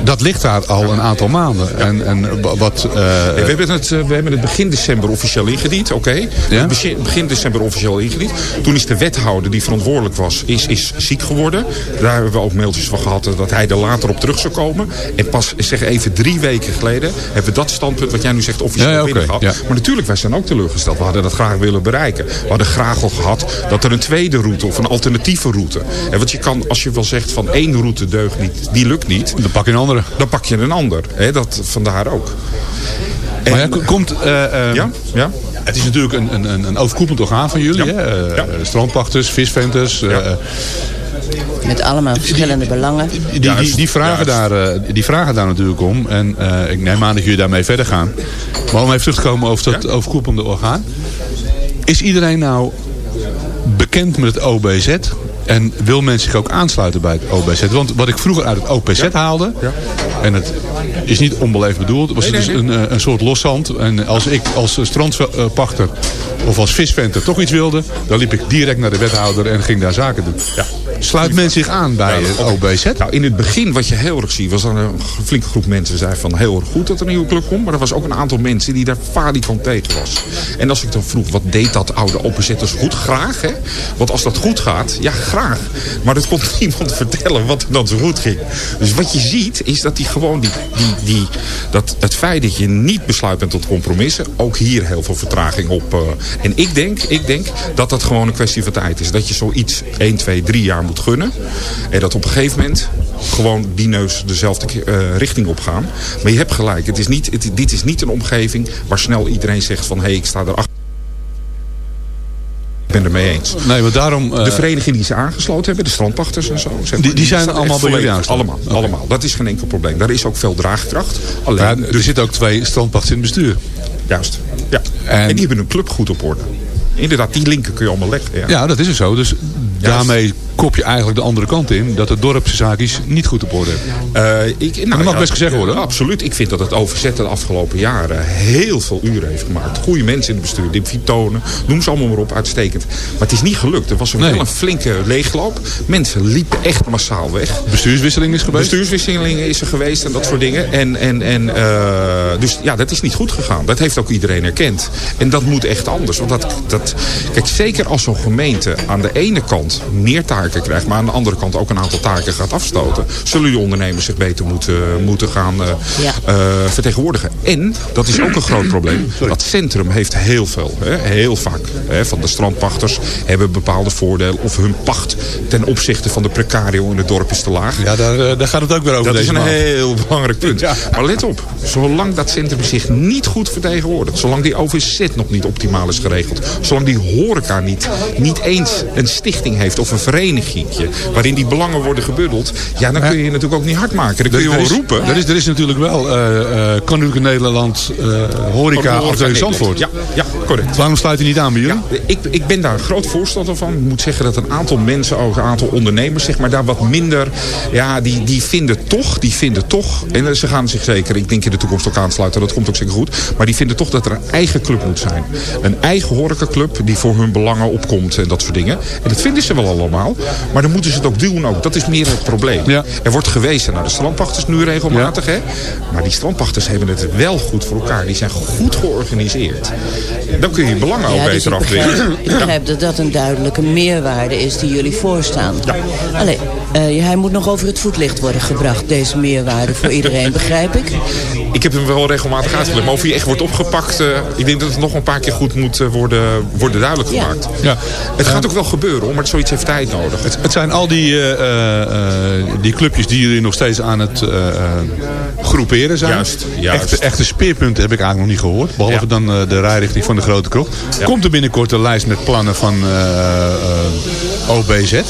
Dat ligt daar al een aantal maanden. En, en wa- wat... eh, we, hebben het, eh, we hebben het begin december officieel ingediend, oké. Ja? Begin, december officieel ingediend. Toen is de wethouder die verantwoordelijk was, is, is ziek geworden. Daar hebben we ook mailtjes van gehad eh, dat hij er later op terug zou komen. En pas, zeg even, drie weken geleden hebben we dat standpunt wat jij nu zegt officieel Ja, ja, binnen gehad. ja. Maar natuurlijk, wij zijn ook teleurgesteld. We hadden dat graag willen bereiken. We hadden graag al gehad dat er een tweede route of een alternatieve route. En want je kan, als je wel zegt van één route deugt niet, die lukt niet. dan pak je een andere. Dan pak je een ander. Hè, dat, vandaar ook. Maar ja, ko- komt... eh, eh, Ja? Ja? Het is natuurlijk een, een, een- een overkoepelend orgaan van jullie. Ja. Hè? Eh, Ja. Strandpachters, visventers. eh, Met allemaal verschillende belangen. die, die, die, vragen daar, eh, die vragen daar natuurlijk om. En eh, ik neem aan dat jullie daarmee verder gaan. Maar om even terug te komen over dat overkoepelende orgaan. Is iedereen nou bekend met het OBZ? En wil men zich ook aansluiten bij het OBZ? Want wat ik vroeger uit het OPZ haalde... en het is niet onbeleefd bedoeld... was het dus een, eh, een soort loszand. En als ik als strandpachter of als visventer toch iets wilde... dan liep ik direct naar de wethouder en ging daar zaken doen. Sluit men zich aan bij het OBZ? Nou, in het begin wat je heel erg ziet, was er een flinke groep mensen zei van heel erg goed dat er een nieuwe club komt. Maar er was ook een aantal mensen die daar falikant tegen was. En als ik dan vroeg, wat deed dat oude opzetters goed? Graag, hè? Want als dat goed gaat, ja, graag. Maar dat kon [laughs] niemand vertellen wat er dan zo goed ging. Dus wat je ziet, is dat die gewoon die, die, die, dat het feit dat je niet besluit bent tot compromissen, ook hier heel veel vertraging op. eh. en ik denk, ik denk dat dat gewoon een kwestie van tijd is. Dat je zoiets 1, 2, 3 jaar moet gunnen. En dat op een gegeven moment gewoon die neus dezelfde eh, richting op gaan. Maar je hebt gelijk. Het is niet, het, dit is niet een omgeving waar snel iedereen zegt van... hé, hey, ik sta erachter. Ik ben er mee eens. Nee, maar daarom... eh, De verenigingen die ze aangesloten hebben, de strandpachters en zo. zeg maar, Die- die zijn allemaal bij jullie aangesloten? Allemaal, allemaal. Dat is geen enkel probleem. Daar is ook veel draagkracht. Alleen, ja, er zitten ook twee strandpachters in het bestuur. Juist. Ja. En- En, die hebben hun club goed op orde. Inderdaad, die linken kun je allemaal leggen. Ja. Ja, dat is ook zo. Dus daarmee kop je eigenlijk de andere kant in. Dat de dorpszaakjes niet goed op orde hebben. Eh, ik, nou, dat mag ja, best gezegd worden. absoluut. Ik vind dat het overzet de afgelopen jaren heel veel uren heeft gemaakt. Goede mensen in het bestuur. Dim Vitonen, noem ze allemaal maar op. Uitstekend. Maar het is niet gelukt. Er was een, Nee. wel een flinke leegloop. Mensen liepen echt massaal weg. Bestuurswisseling is geweest. Bestuurswisseling is er geweest en dat soort dingen. En, en, en, eh, dus ja, dat is niet goed gegaan. Dat heeft ook iedereen erkend. En dat moet echt anders. Want dat, dat, kijk, zeker als zo'n gemeente aan de ene kant meer taken krijgt... maar aan de andere kant ook een aantal taken gaat afstoten... zullen die ondernemers zich beter moeten, moeten gaan eh, Ja. eh, vertegenwoordigen. En, dat is ook een groot probleem... [clears throat] dat centrum heeft heel veel, hè, heel vaak... Hè, van de strandpachters hebben bepaalde voordelen... of hun pacht ten opzichte van de precario in het dorp is te laag. Ja, daar, eh, daar gaat het ook weer over Dat is een maand. heel belangrijk punt. [laughs] Maar let op, zolang dat centrum zich niet goed vertegenwoordigt... zolang die OVZ nog niet optimaal is geregeld... zolang die horeca niet, niet eens een stichting heeft of een waarin die belangen worden gebuddeld... ja, dan kun je je natuurlijk ook niet hard maken. Dan kun je wel is, roepen. Er is, er is natuurlijk wel eh eh Koninklijke Nederland eh horeca afdeling Zandvoort. Ja, ja, correct. Waarom sluit hij niet aan bij jullie? Ik, ik ben daar een groot voorstander van. Ik moet zeggen dat een aantal mensen, ook een aantal ondernemers, zeg maar, daar wat minder. Ja, die, die vinden toch, die vinden toch. En ze gaan zich zeker, ik denk in de toekomst ook aansluiten, dat komt ook zeker goed. Maar die vinden toch dat er een eigen club moet zijn. Een eigen horecaclub die voor hun belangen opkomt en dat soort dingen. En dat vinden ze wel allemaal. Maar dan moeten ze het ook doen ook. Dat is meer het probleem. Ja. Er wordt gewezen naar de strandpachters nu regelmatig. Hè? Maar die strandpachters hebben het wel goed voor elkaar. Die zijn goed georganiseerd. Dan kun je je belangen ook Ja, dus beter ik begrijp, afwegen. ik begrijp dat dat een duidelijke meerwaarde is die jullie voorstaan. Alleen, eh, hij moet nog over het voetlicht worden gebracht, deze meerwaarde voor iedereen, [laughs] begrijp ik? Ik heb hem wel regelmatig uitgelegd. Maar of hij echt wordt opgepakt... eh, ik denk dat het nog een paar keer goed moet eh, worden, worden duidelijk gemaakt. Ja. Het gaat ook wel gebeuren, hoor, maar zoiets heeft tijd nodig. Het, het zijn al die, eh, eh, eh, die clubjes die jullie nog steeds aan het groeperen zijn. Juist, juist. Echte, echte speerpunten heb ik eigenlijk nog niet gehoord. Behalve Ja. dan de rijrichting van de Grote Krocht. Komt er binnenkort een lijst met plannen van OBZ?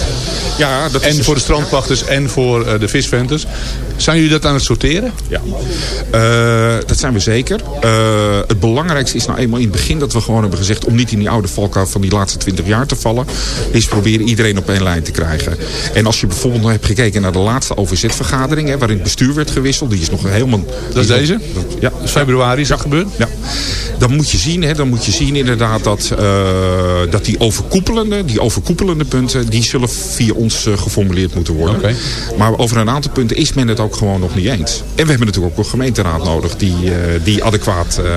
ja, dat is En dus- voor de strandpachters en voor de visventers. Zijn jullie dat aan het sorteren? Ja, Eh, dat zijn we zeker. Eh, het belangrijkste is nou eenmaal in het begin dat we gewoon hebben gezegd... om niet in die oude valkuil van die laatste twintig jaar te vallen... is proberen iedereen op één lijn te krijgen. En als je bijvoorbeeld nog hebt gekeken naar de laatste OVZ-vergadering... waarin het bestuur werd gewisseld, die is nog helemaal... Dat is deze? dat- ja, Februari is dat gebeurd? ja. Dan moet je zien, hè, dan moet je zien inderdaad dat, eh, dat die overkoepelende, die overkoepelende punten, die zullen via ons geformuleerd moeten worden. Oké. Maar over een aantal punten is men het ook gewoon nog niet eens. En we hebben natuurlijk ook een gemeenteraad nodig die, eh, die adequaat... eh,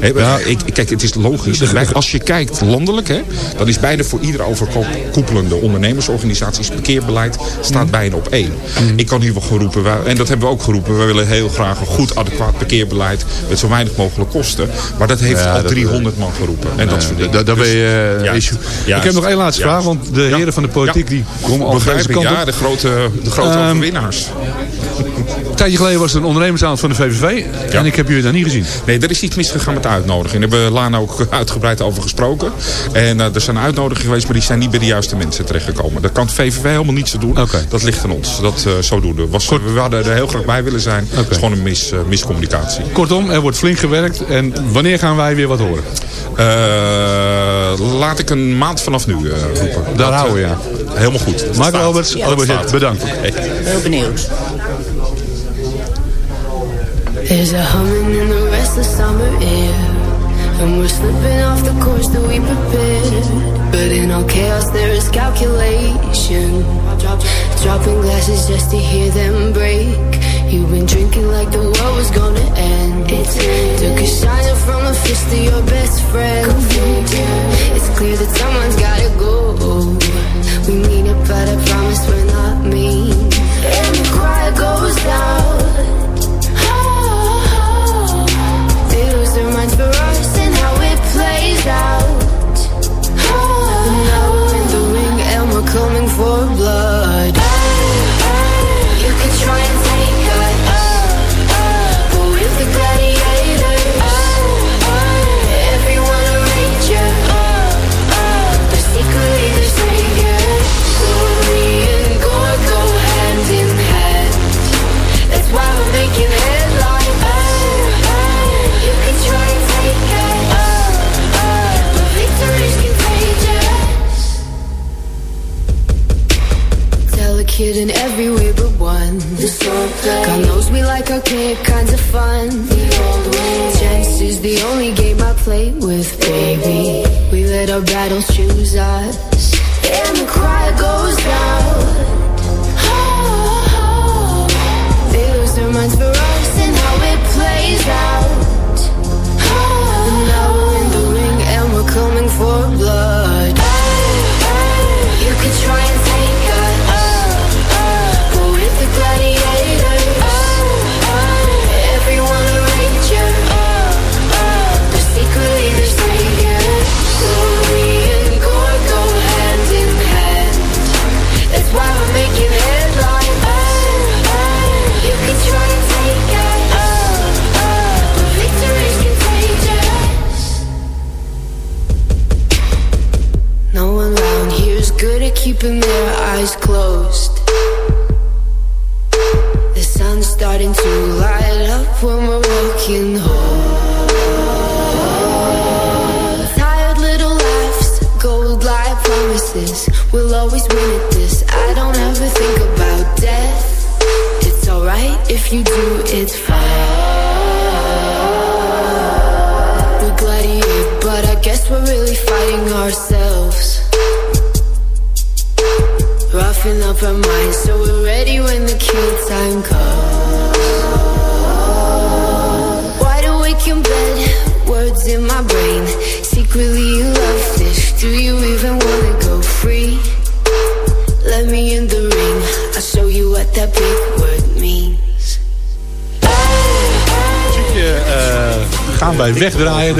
hè, ik, kijk, het is logisch. Wij- als je kijkt landelijk, hè, dan is bijna voor iedere overkoepelende ondernemersorganisaties parkeerbeleid staat bijna op één. Ik kan hier wel geroepen, wij- en dat hebben we ook geroepen, we willen heel graag een goed adequaat parkeerbeleid met zo weinig mogelijk kosten. Maar dat heeft Ja, al dat- 300 man geroepen. En dat soort dingen. Daar ben Dus- je eh, Ja. issue. Ja. Ik heb nog één laatste Ja. vraag, want de heren van de politiek die komen al deze ik, kant ja, de grote, de grote Ehm, overwinnaars. Een tijdje geleden was er een ondernemersavond van de VVV. En ik heb jullie daar niet gezien. Nee, er is iets misgegaan met de uitnodiging. Daar hebben we Lana ook uitgebreid over gesproken. En eh, er zijn uitnodigingen geweest, maar die zijn niet bij de juiste mensen terechtgekomen. Daar kan het VVV helemaal niets te doen. Dat ligt aan ons. Dat eh zodoende. Was, we hadden er heel graag bij willen zijn. Het is gewoon een mis, eh, miscommunicatie. Kortom, er wordt flink gewerkt. En wanneer gaan wij weer wat horen? Eh, laat ik een maand vanaf nu eh, roepen. Daar Dat, houden we, ja. Helemaal goed. Dat Mark staat. Alberts, Dat Albert bedankt. Heel benieuwd. There's a humming in the restless summer air. And we're slipping off the course that we prepared. But in all chaos there is calculation. Dropping glasses just to hear them break. You've been drinking like the world was gonna end. Took a shiner from a fist to your best friend. It's clear that someone's gotta go. We mean it but I promise we're not mean. And the quiet goes down out. And now we're in the ring and we're coming for blood. Delicate in every way but one. God knows we like archaic kinds of fun. Chance is the only game I play with, baby. We let our battles choose us. And the cry goes down. They lose their minds for us and how it plays out.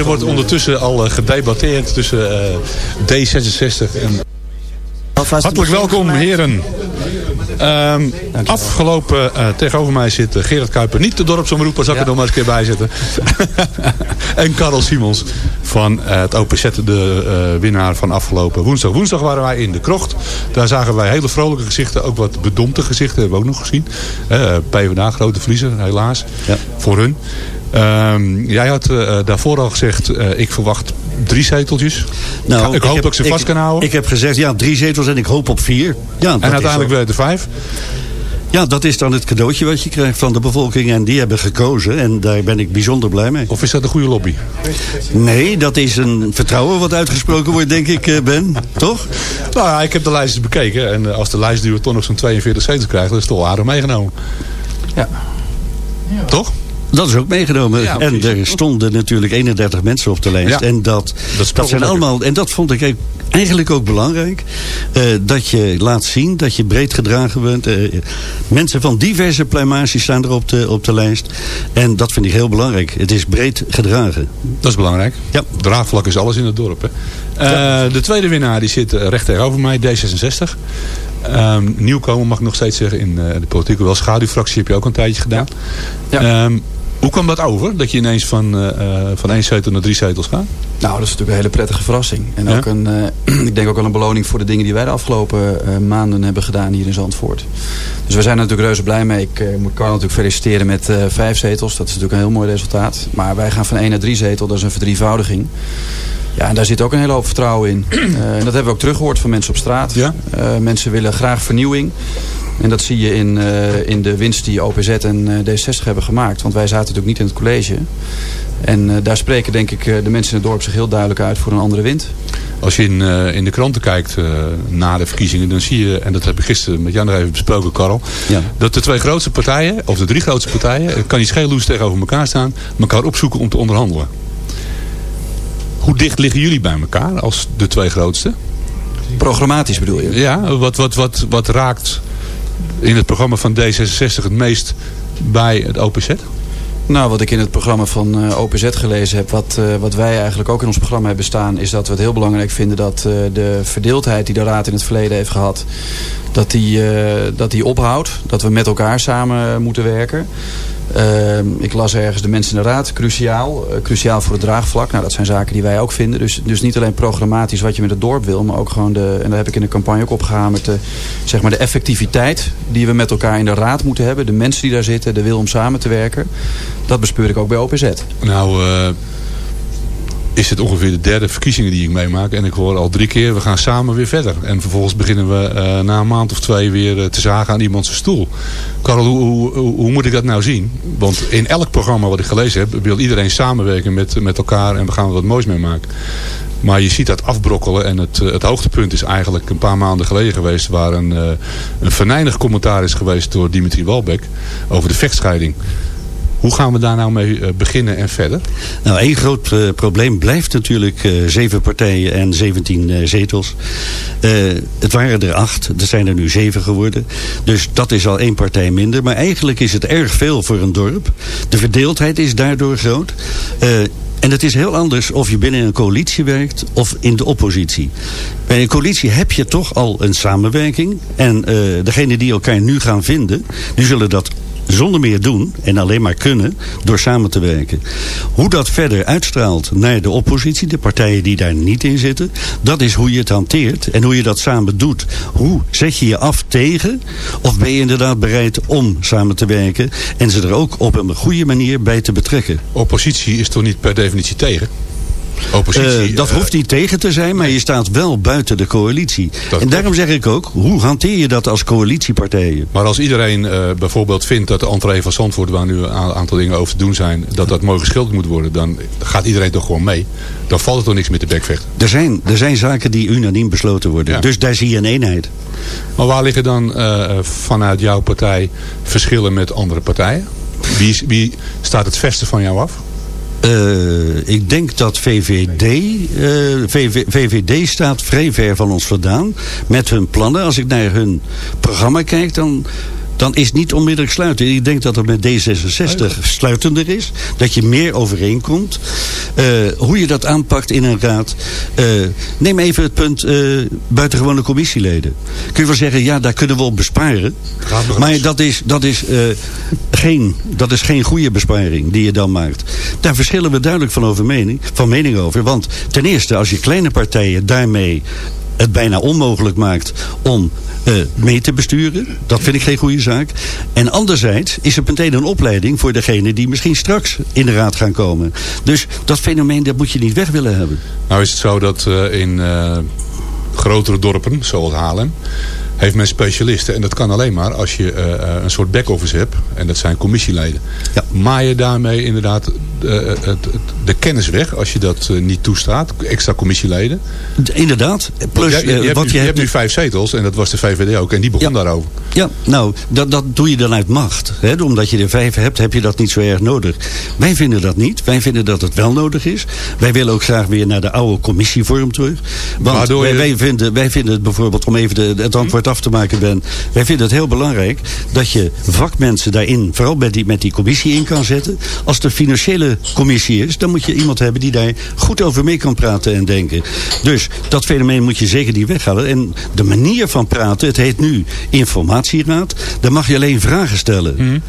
Er wordt ondertussen al eh, gedebatteerd tussen eh, D66 en... Hartelijk welkom, heren. Ehm, afgelopen eh, tegenover mij zit Gerard Kuiper, niet de dorpsomroeper, zal ik er nog maar eens een keer bij zetten. [laughs] en Karel Simons van het OPZ, de winnaar van afgelopen woensdag. Woensdag waren wij in de krocht. Daar zagen wij hele vrolijke gezichten, ook wat bedompte gezichten, hebben we ook nog gezien. PvdA, grote verliezer, helaas, voor hun. Ehm, jij had eh, daarvoor al gezegd, eh, ik verwacht drie zeteltjes. Nou, ik, hoop heb- dat ik ze vast kan houden. Ik heb gezegd, ja, drie zetels en ik hoop op vier. Ja, en uiteindelijk er vijf. Ja, dat is dan het cadeautje wat je krijgt van de bevolking. En die hebben gekozen en daar ben ik bijzonder blij mee. Of is dat een goede lobby? Nee, dat is een vertrouwen wat uitgesproken wordt, denk ik, eh, Ben. Toch? Nou ja, ik heb de lijstjes bekeken. En als de lijstduur toch nog zo'n 42 zetels krijgt, dan is het toch aardig meegenomen. Ja. Toch? Dat is ook meegenomen. Ja, en er stonden natuurlijk 31 mensen op de lijst. Ja. En dat, dat, zijn allemaal. En dat vond ik e- eigenlijk ook belangrijk. eh, dat je laat zien dat je breed gedragen bent. Eh, mensen van diverse pluimages staan er op de, op de lijst. En dat vind ik heel belangrijk. Het is breed gedragen. Dat is belangrijk. Ja. Draagvlak is alles in het dorp. Hè. Eh, De tweede winnaar die zit recht tegenover mij, D66. Ehm, nieuwkomer mag ik nog steeds zeggen in de politiek. Wel schaduwfractie heb je ook een tijdje gedaan. Ehm, hoe kwam dat over? Dat je ineens van, eh, eh, van één zetel naar drie zetels gaat? Nou, dat is natuurlijk een hele prettige verrassing. En Ja? ook een, eh, [clears throat] ik denk ook wel een beloning voor de dingen die wij de afgelopen maanden hebben gedaan hier in Zandvoort. Dus we zijn er natuurlijk reuze blij mee. Ik moet Carl natuurlijk feliciteren met vijf zetels. Dat is natuurlijk een heel mooi resultaat. Maar wij gaan van één naar drie zetels. Dat is een verdrievoudiging. Ja, en daar zit ook een hele hoop vertrouwen in. [clears throat] En dat hebben we ook teruggehoord van mensen op straat. Ja? Mensen willen graag vernieuwing. En dat zie je in, eh, in de winst die OPZ en eh, D60 hebben gemaakt. Want wij zaten natuurlijk niet in het college. En eh, daar spreken denk ik de mensen in het dorp zich heel duidelijk uit voor een andere wind. Als je in, in de kranten kijkt na de verkiezingen, dan zie je, en dat heb ik gisteren met Jan nog even besproken, Karel, Ja. dat de twee grootste partijen, of de drie grootste partijen, het kan niet schelen hoe ze tegenover elkaar staan, elkaar opzoeken om te onderhandelen. Hoe dicht liggen jullie bij elkaar als de twee grootste? Programmatisch bedoel je? Ja, wat, wat, wat, wat raakt in het programma van D66 het meest bij het OPZ? Nou, wat ik in het programma van eh, OPZ gelezen heb, wat, eh, wat wij eigenlijk ook in ons programma hebben staan, is dat we het heel belangrijk vinden dat eh, de verdeeldheid die de Raad in het verleden heeft gehad, dat die, dat die ophoudt. Dat we met elkaar samen moeten werken. Eh, ik las ergens de mensen in de Raad, cruciaal. eh, cruciaal voor het draagvlak. Nou, dat zijn zaken die wij ook vinden. Dus, dus niet alleen programmatisch wat je met het dorp wil, maar ook gewoon de, en daar heb ik in de campagne ook op gehamerd, de, zeg maar de effectiviteit die we met elkaar in de Raad moeten hebben. De mensen die daar zitten, de wil om samen te werken. Dat bespeur ik ook bij OPZ. Nou, eh, is het ongeveer de derde verkiezingen die ik meemaak. En ik hoor al drie keer, we gaan samen weer verder. En vervolgens beginnen we eh, na een maand of twee weer eh, te zagen aan iemand zijn stoel. Karel, hoe, hoe, hoe, moet ik dat nou zien? Want in elk programma wat ik gelezen heb, wil iedereen samenwerken met, met elkaar. En we gaan er wat moois mee maken. Maar je ziet dat afbrokkelen. En het, eh, het hoogtepunt is eigenlijk een paar maanden geleden geweest. Waar een, een venijnig commentaar is geweest door Dimitri Walbeck. Over de vechtscheiding. Hoe gaan we daar nou mee eh, beginnen en verder? Nou, één groot eh, probleem blijft natuurlijk eh, zeven partijen en 17 eh, zetels. Het waren er acht, er zijn er nu zeven geworden. Dus dat is al één partij minder. Maar eigenlijk is het erg veel voor een dorp. De verdeeldheid is daardoor groot. En het is heel anders of je binnen een coalitie werkt of in de oppositie. Bij een coalitie heb je toch al een samenwerking. En eh degenen die elkaar nu gaan vinden, die zullen dat zonder meer doen en alleen maar kunnen door samen te werken. Hoe dat verder uitstraalt naar de oppositie, de partijen die daar niet in zitten, dat is hoe je het hanteert en hoe je dat samen doet. Hoe zet je je af tegen of ben je inderdaad bereid om samen te werken en ze er ook op een goede manier bij te betrekken? Oppositie is toch niet per definitie tegen? Oppositie, Eh, dat eh, hoeft niet tegen te zijn, maar je staat wel buiten de coalitie. Dat en daarom zeg ik ook, hoe hanteer je dat als coalitiepartijen? Maar als iedereen eh, bijvoorbeeld vindt dat de entree van Zandvoort... waar nu een aantal dingen over te doen zijn... dat dat mooi geschilderd moet worden... dan gaat iedereen toch gewoon mee. Dan valt er toch niks meer te bekvechten. Er zijn, er zijn zaken die unaniem besloten worden. Ja. Dus daar zie je een eenheid. Maar waar liggen dan vanuit jouw partij verschillen met andere partijen? Wie, wie staat het verste van jou af? Eh, ik denk dat VVD, eh, VV, VVD staat vrij ver van ons vandaan met hun plannen. Als ik naar hun programma kijk, dan, dan is niet onmiddellijk sluiten. Ik denk dat het met D66 sluitender is. Dat je meer overeenkomt. Eh, hoe je dat aanpakt in een raad. Eh, neem even het punt eh, buitengewone commissieleden. Kun je wel zeggen, ja, daar kunnen we op besparen. Maar dat is, dat, is, geen, dat is geen goede besparing die je dan maakt. Daar verschillen we duidelijk van, over mening, van mening over. Want ten eerste, als je kleine partijen daarmee het bijna onmogelijk maakt om eh, mee te besturen. Dat vind ik geen goede zaak. En anderzijds is het meteen een opleiding voor degene die misschien straks in de raad gaan komen. Dus dat fenomeen dat moet je niet weg willen hebben. Nou is het zo dat eh, in eh, grotere dorpen, zoals Haarlem... heeft men specialisten. En dat kan alleen maar als je eh, eh, een soort back-office hebt. En dat zijn commissieleden. Maar je daarmee inderdaad eh, het- het- de kennis weg als je dat eh, niet toestaat. Extra commissieleden. Inderdaad. Plus, je, eh, hebt wat nu, je je hebt hebt nu vijf zetels en dat was de VVD ook. En die begon daarover. Ja, nou, dat, dat doe je dan uit macht. Hè? Omdat je er vijf hebt, heb je dat niet zo erg nodig. Wij vinden dat niet. Wij vinden dat het wel nodig is. Wij willen ook graag weer naar de oude commissievorm terug. Want Waardoor wij, wij, vinden, wij vinden het bijvoorbeeld, om even de, het antwoord af te maken, Ben. Wij vinden het heel belangrijk dat je vakmensen daarin, vooral met die, met die commissie in kan zetten. Als de financiële commissie is, dan moet je iemand hebben die daar goed over mee kan praten en denken. Dus dat fenomeen moet je zeker niet weghalen. En de manier van praten, het heet nu informatieraad. Daar mag je alleen vragen stellen.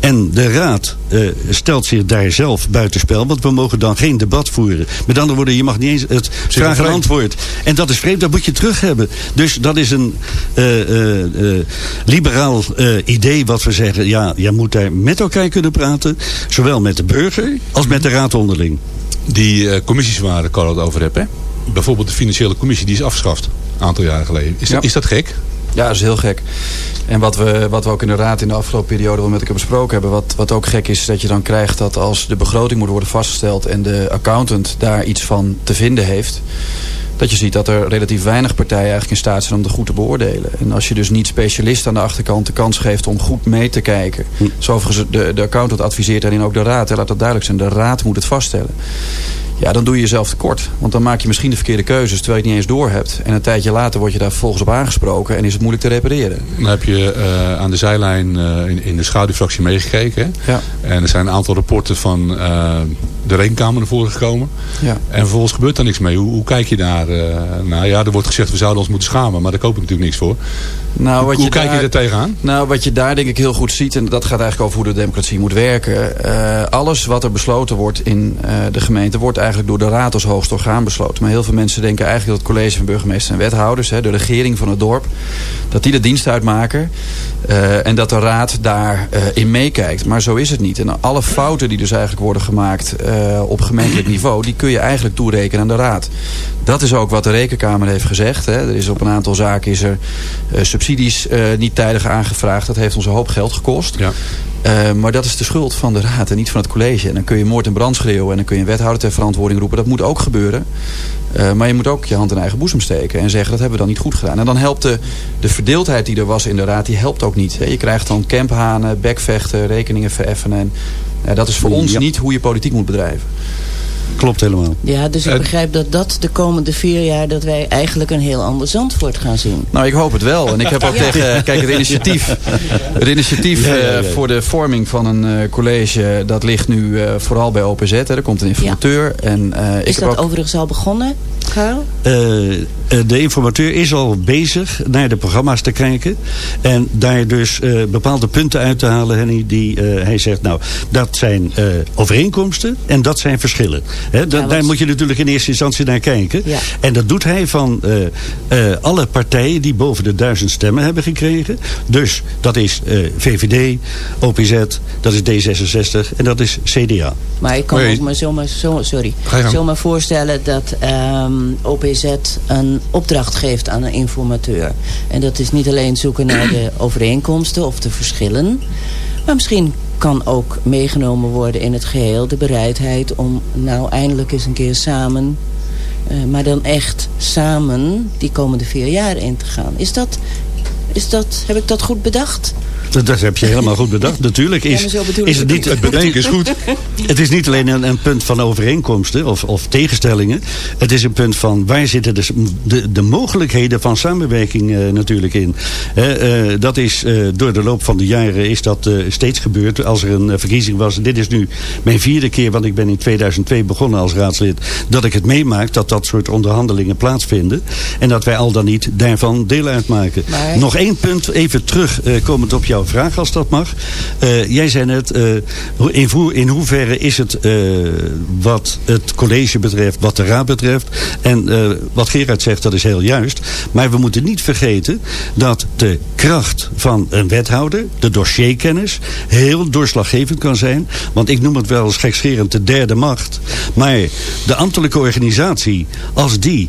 En de raad eh, stelt zich daar zelf buitenspel. Want we mogen dan geen debat voeren. Met andere woorden, je mag niet eens het vraag en antwoord. En dat is vreemd, dat moet je terug hebben. Dus dat is een eh, eh, liberaal idee wat we zeggen. Ja, je moet daar met elkaar kunnen praten. Zowel met de burger als met de raad onderling. Die commissies waar ik al het over heb. Hè? Bijvoorbeeld de financiële commissie die is afgeschaft. Een aantal jaren geleden. Is, dat, Ja. is dat gek? Ja, dat is heel gek. En wat we, wat we ook in de raad in de afgelopen periode wel met elkaar besproken hebben... Wat, wat ook gek is, dat je dan krijgt dat als de begroting moet worden vastgesteld... en de accountant daar iets van te vinden heeft... dat je ziet dat er relatief weinig partijen eigenlijk in staat zijn om het goed te beoordelen. En als je dus niet specialist aan de achterkant de kans geeft om goed mee te kijken... zo overigens de, de accountant adviseert daarin ook de raad. Hè, laat dat duidelijk zijn, de raad moet het vaststellen. Ja, dan doe je jezelf tekort. Want dan maak je misschien de verkeerde keuzes terwijl je het niet eens door hebt. En een tijdje later word je daar vervolgens op aangesproken en is het moeilijk te repareren. Dan heb je eh, aan de zijlijn eh, in, in de schaduwfractie meegekeken. Ja. En er zijn een aantal rapporten van eh, de Rekenkamer naar voren gekomen. Ja. En vervolgens gebeurt daar niks mee. Hoe, hoe kijk je daar? nou ja, er wordt gezegd we zouden ons moeten schamen. Maar daar koop ik natuurlijk niks voor. Nou, wat hoe je kijk daar- je er tegenaan? Nou, wat je daar denk ik heel goed ziet, en dat gaat eigenlijk over hoe de democratie moet werken. eh, alles wat er besloten wordt in eh, de gemeente, wordt eigenlijk door de raad als hoogste orgaan besloten. Maar heel veel mensen denken eigenlijk dat het college van burgemeester en wethouders, hè, de regering van het dorp, dat die de dienst uitmaken. en dat de raad daarin in meekijkt. Maar zo is het niet. En alle fouten die dus eigenlijk worden gemaakt eh, op gemeentelijk niveau, die kun je eigenlijk toerekenen aan de raad. Dat is ook wat de rekenkamer heeft gezegd. Hè. Er is op een aantal zaken is er eh, subsidies eh, niet tijdig aangevraagd. Dat heeft ons een hoop geld gekost. Ja. Maar dat is de schuld van de raad en niet van het college. En dan kun je moord en brand schreeuwen en dan kun je een wethouder ter verantwoording roepen. Dat moet ook gebeuren. Maar je moet ook je hand in eigen boezem steken en zeggen dat hebben we dan niet goed gedaan. En dan helpt de, de verdeeldheid die er was in de raad, die helpt ook niet. Hè. Je krijgt dan camphanen, bekvechten, rekeningen vereffenen. En, dat is voor ons Ja. niet hoe je politiek moet bedrijven. Klopt helemaal. Ja, dus ik begrijp dat dat de komende vier jaar... dat wij eigenlijk een heel ander Zandvoort gaan zien. Nou, ik hoop het wel. En ik heb ook [laughs] Ja. tegen... Kijk, het initiatief, het initiatief Ja, ja, ja. eh, voor de vorming van een eh, college... dat ligt nu eh, vooral bij OPZ. Hè. Er komt een informateur. En, eh, ik Is heb dat ook... overigens al begonnen, Karel? Eh, eh, de informateur is al bezig naar de programma's te kijken. En daar dus eh, bepaalde punten uit te halen. Henny, die eh, hij zegt, nou, dat zijn eh, overeenkomsten en dat zijn verschillen. Daar moet je natuurlijk in eerste instantie naar kijken. Ja. En dat doet hij van eh, eh, alle partijen die boven de duizend stemmen hebben gekregen. Dus dat is eh, VVD, OPZ, dat is D66 en dat is CDA. Maar ik kan Nee. ook maar zomaar, zo, sorry, zomaar voorstellen dat ehm, OPZ een opdracht geeft aan een informateur. En dat is niet alleen zoeken naar de overeenkomsten of de verschillen. Maar misschien kan ook meegenomen worden in het geheel de bereidheid om nou eindelijk eens een keer samen... eh, maar dan echt samen die komende vier jaar in te gaan. Is dat, is dat, heb ik dat goed bedacht? Dat, dat heb je helemaal goed bedacht. Natuurlijk is, is het niet... Het bedenken is goed. [laughs] Het is niet alleen een, een punt van overeenkomsten of, of tegenstellingen. Het is een punt van waar zitten de, de, de mogelijkheden van samenwerking eh, natuurlijk in. Eh, dat is eh, door de loop van de jaren is dat steeds gebeurd. Als er een verkiezing was. Dit is nu mijn vierde keer, want ik ben in 2002 begonnen als raadslid. Dat ik het meemaak dat dat soort onderhandelingen plaatsvinden. En dat wij al dan niet daarvan deel uitmaken. Maar- Nog één punt, even terug komend op jouw vraag als dat mag. Eh, jij zei net, eh, in, in hoeverre is het eh, wat het college betreft, wat de raad betreft. En wat Gerard zegt, dat is heel juist. Maar we moeten niet vergeten dat de kracht van een wethouder, de dossierkennis, heel doorslaggevend kan zijn. Want ik noem het wel eens de derde macht. Maar de ambtelijke organisatie, als die...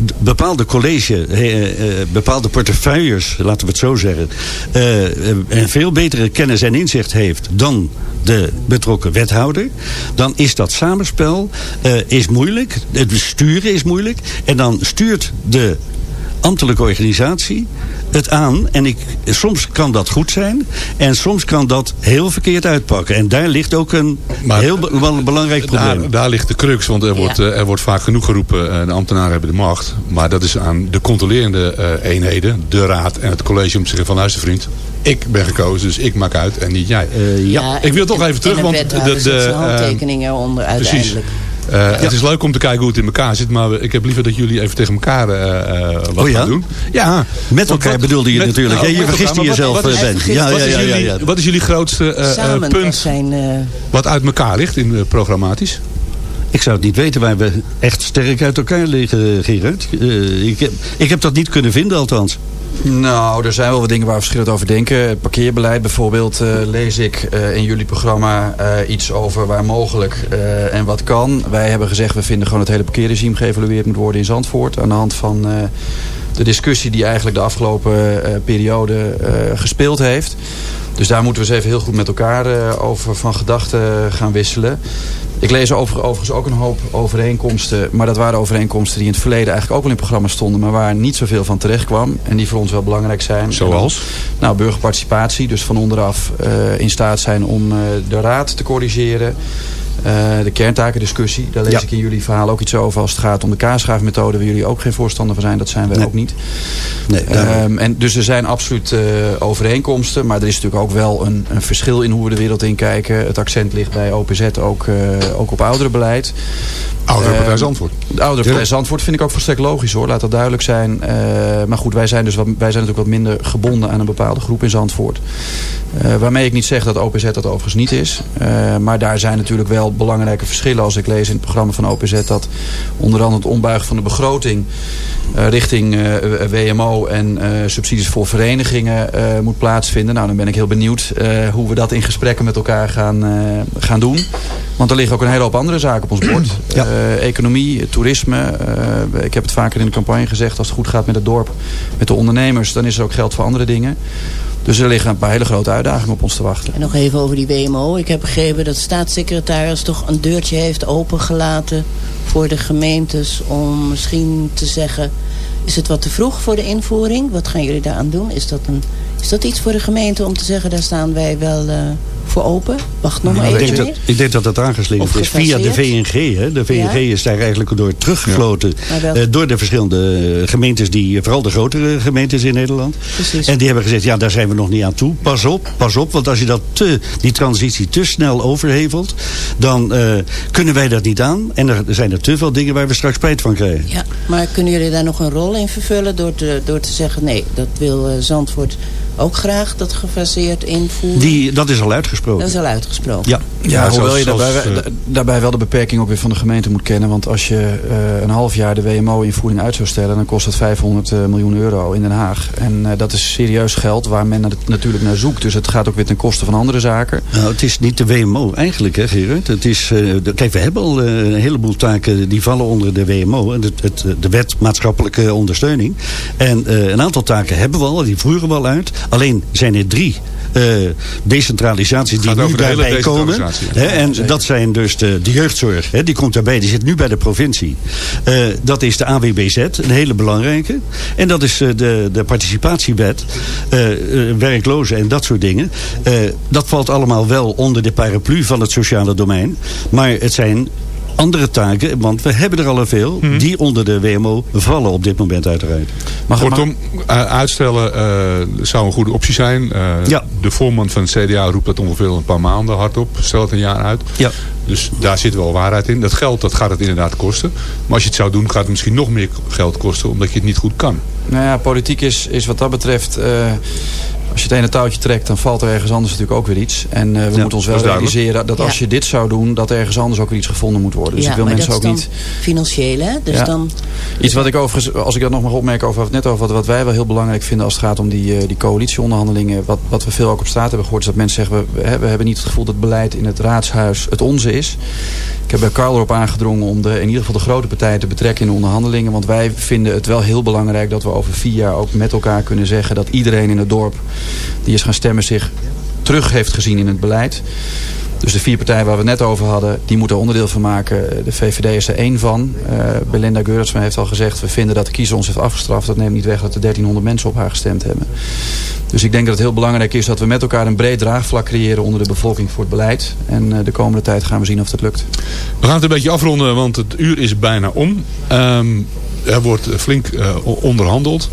eh, bepaalde college, eh, eh, bepaalde portefeuilles, laten we het zo zeggen, eh, eh, een veel betere kennis en inzicht heeft dan de betrokken wethouder, dan is dat samenspel eh, is moeilijk. Het besturen is moeilijk. En dan stuurt de ambtelijke organisatie het aan. En ik, soms kan dat goed zijn. En soms kan dat heel verkeerd uitpakken. En daar ligt ook een heel be- belangrijk probleem. Daar, daar ligt de crux, want er wordt, eh, er wordt vaak genoeg geroepen, eh, de ambtenaren hebben de macht. Maar dat is aan de controlerende eh, eenheden, de raad en het college om te zeggen van luister vriend, ik ben gekozen, dus ik maak uit en niet jij. Ja, ik wil toch even terug, en want de, de, de, zijn eh, handtekening eronder precies. Eh, Het is leuk om te kijken hoe het in elkaar zit, maar ik heb liever dat jullie even tegen elkaar eh, eh, wat Oh ja? gaan doen. Ja. Met elkaar bedoelde je met- natuurlijk, hè? Je maar wat- jezelf, wat is- Ben. Ja, wat ja, is ja, ja. Wat is jullie grootste punt zijn... eh, wat uit elkaar ligt in programmatisch? Ik zou het niet weten waar we echt sterk uit elkaar liggen, Gerard. Eh, ik, heb, ik heb dat niet kunnen vinden althans. Nou, er zijn wel wat dingen waar we verschillend over denken. Het parkeerbeleid bijvoorbeeld eh, lees ik eh, in jullie programma iets over waar mogelijk en wat kan. Wij hebben gezegd we vinden gewoon het hele parkeerregime geëvalueerd moet worden in Zandvoort. Aan de hand van de discussie die eigenlijk de afgelopen periode gespeeld heeft. Dus daar moeten we eens even heel goed met elkaar over van gedachten gaan wisselen. Ik lees over, overigens ook een hoop overeenkomsten. Maar dat waren overeenkomsten die in het verleden eigenlijk ook wel in programma's stonden. Maar waar niet zoveel van terecht kwam. En die voor ons wel belangrijk zijn. Zoals? Nou, burgerparticipatie. Dus van onderaf eh, in staat zijn om eh, de raad te corrigeren. Eh, de kerntakendiscussie, daar lees Ja. ik in jullie verhaal ook iets over als het gaat om de kaarschaafmethode, waar jullie ook geen voorstander van zijn. Dat zijn wij ook niet. Nee, daarom. Ehm, en dus er zijn absoluut eh, overeenkomsten, maar er is natuurlijk ook wel een, een verschil in hoe we de wereld in kijken. Het accent ligt bij OPZ ook, eh, ook op ouderenbeleid. Ouderenpartij Ehm, Zandvoort. De ouderenpartij Ja. Zandvoort vind ik ook volstrekt logisch hoor, laat dat duidelijk zijn. Eh, maar goed, wij zijn, dus wat, wij zijn natuurlijk wat minder gebonden aan een bepaalde groep in Zandvoort. Eh, waarmee ik niet zeg dat OPZ dat overigens niet is. Eh, maar daar zijn natuurlijk wel belangrijke verschillen. Als ik lees in het programma van OPZ dat onder andere het ombuigen van de begroting eh, richting eh, WMO en eh, subsidies voor verenigingen moet plaatsvinden. Nou, dan ben ik heel benieuwd hoe we dat in gesprekken met elkaar gaan, gaan doen. Want er liggen ook een hele hoop andere zaken op ons bord. [clears throat] Economie, toerisme. ik heb het vaker in de campagne gezegd. Als het goed gaat met het dorp, met de ondernemers, dan is er ook geld voor andere dingen. Dus er liggen een paar hele grote uitdagingen op ons te wachten. En nog even over die WMO. Ik heb begrepen dat staatssecretaris toch een deurtje heeft opengelaten voor de gemeentes om misschien te zeggen... is het wat te vroeg voor de invoering? Wat gaan jullie daaraan doen? Is dat, een, is dat iets voor de gemeente om te zeggen... daar staan wij wel eh, voor open? Wacht nog maar Nou, ik, even denk dat, ik denk dat dat aangeslingerd is via de. VNG. Hè. De VNG Ja. is daar eigenlijk door teruggefloten. Wel- eh, door de verschillende eh, gemeentes, die, vooral de grotere gemeentes in Nederland. Precies. En die hebben gezegd, ja daar zijn we nog niet aan toe. Pas op, pas op. Want als je dat te, die transitie te snel overhevelt. Dan kunnen wij dat niet aan. En er zijn er te veel dingen waar we straks spijt van krijgen. Ja, maar kunnen jullie daar nog een rol in vervullen door te, door te zeggen... nee, dat wil Zandvoort ook graag, dat gefaseerd invoeren? Die, dat is al uitgesproken. Dat is al uitgesproken. Ja, Ja, hoewel je daarbij, zoals, eh, da- daarbij wel de beperking ook weer van de gemeente moet kennen. Want als je eh, een half jaar de WMO-invoering uit zou stellen... dan kost dat 500 eh, miljoen euro in Den Haag. En eh, dat is serieus geld waar men na- natuurlijk naar zoekt. Dus het gaat ook weer ten koste van andere zaken. Nou, het is niet de WMO eigenlijk, hè Gerard. Het is, eh, de- kijk, we hebben al eh, een heleboel taken die vallen onder de WMO. en Het, het, de wet maatschappelijke ondersteuning. En eh, een aantal taken hebben we al, die voeren we al uit. Alleen zijn er drie eh, decentralisaties die nu de daarbij komen. Hè, en dat zijn dus de, de jeugdzorg. Hè, die komt daarbij, die zit nu bij de provincie. Eh, dat is de AWBZ, een hele belangrijke. En dat is eh, de, de participatiewet, werklozen en dat soort dingen. Dat valt allemaal wel onder de paraplu van het sociale domein. Maar het zijn andere taken, want we hebben er al een veel... Mhm. die onder de WMO vallen op dit moment uiteraard. Kortom, eh, uitstellen eh, zou een goede optie zijn. Eh, Ja. De voorman van het CDA roept dat ongeveer een paar maanden hardop. Stel het een jaar uit. Ja. Dus daar zit wel waarheid in. Dat geld dat gaat het inderdaad kosten. Maar als je het zou doen, gaat het misschien nog meer geld kosten. Omdat je het niet goed kan. Nou ja, politiek is, is wat dat betreft... eh, Als je het ene touwtje trekt, dan valt er ergens anders natuurlijk ook weer iets. En eh, we Ja, moeten ons wel dat realiseren dat Ja. als je dit zou doen, dat er ergens anders ook weer iets gevonden moet worden. Dus ja, ik wil maar mensen dat ook niet... financieel, hè? Dus Ja. dan... Iets wat ik overigens, als ik dat nog mag opmerken over wat het net over hadden, wat wij wel heel belangrijk vinden als het gaat om die, eh, die coalitieonderhandelingen. Wat, wat we veel ook op straat hebben gehoord, is dat mensen zeggen, we, we hebben- we hebben niet het gevoel dat het beleid in het raadshuis het onze is. Ik heb bij Carl erop aangedrongen om de, in ieder geval de grote partijen te betrekken in de onderhandelingen. Want wij vinden het wel heel belangrijk dat we over vier jaar ook met elkaar kunnen zeggen dat iedereen in het dorp die is gaan stemmen zich terug heeft gezien in het beleid. Dus de vier partijen waar we het net over hadden, die moeten er onderdeel van maken. De VVD is er één van. Eh, Belinda Geurtsma heeft al gezegd, we vinden dat de kiezer ons heeft afgestraft. Dat neemt niet weg dat er 1300 mensen op haar gestemd hebben. Dus ik denk dat het heel belangrijk is dat we met elkaar een breed draagvlak creëren onder de bevolking voor het beleid. En eh, de komende tijd gaan we zien of dat lukt. We gaan het een beetje afronden, want het uur is bijna om. Ehm, er wordt flink eh, onderhandeld.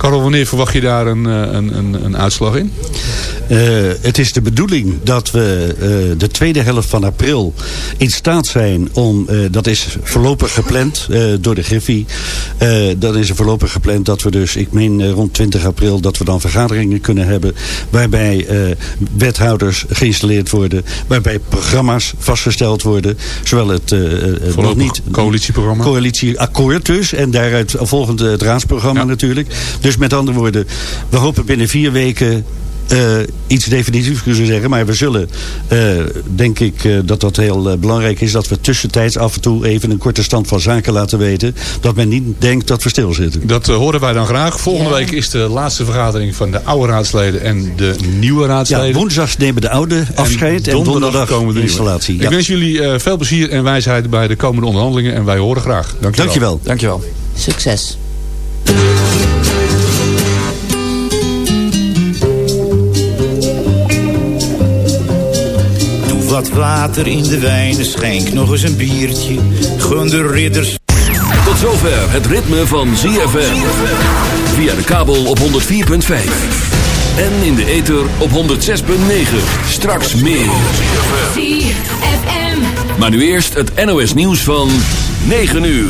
Karel, wanneer verwacht je daar een, eh, een, een, een uitslag in? Eh, het is de bedoeling dat we eh, de tweede helft van april in staat zijn om, dat is voorlopig gepland door de Griffie, dat is er voorlopig gepland dat we dus, ik meen rond 20 april, dat we dan vergaderingen kunnen hebben waarbij wethouders geïnstalleerd worden, waarbij programma's vastgesteld worden, zowel het nog Voorlopig niet coalitieprogramma. coalitieakkoord dus. En daaruit volgend het raadsprogramma natuurlijk. Dus met andere woorden, we hopen binnen vier weken eh, iets definitiefs kunnen zeggen. Maar we zullen, eh, denk ik, eh, dat dat heel belangrijk is... dat we tussentijds af en toe even een korte stand van zaken laten weten. Dat men niet denkt dat we stilzitten. Dat horen wij dan graag. Volgende week is de laatste vergadering van de oude raadsleden en de nieuwe raadsleden. Ja, woensdag nemen de oude afscheid en donderdag, komen de nieuwe. installatie. Ik wens jullie eh, veel plezier en wijsheid bij de komende onderhandelingen. En wij horen graag. Dankjewel. Dankjewel. Dankjewel. Succes. Wat water in de wijn, schenk nog eens een biertje. Gun de ridders. Tot zover het ritme van ZFM. Via de kabel op 104.5. En in de ether op 106.9. Straks meer. ZFM. Maar nu eerst het NOS nieuws van 9 uur.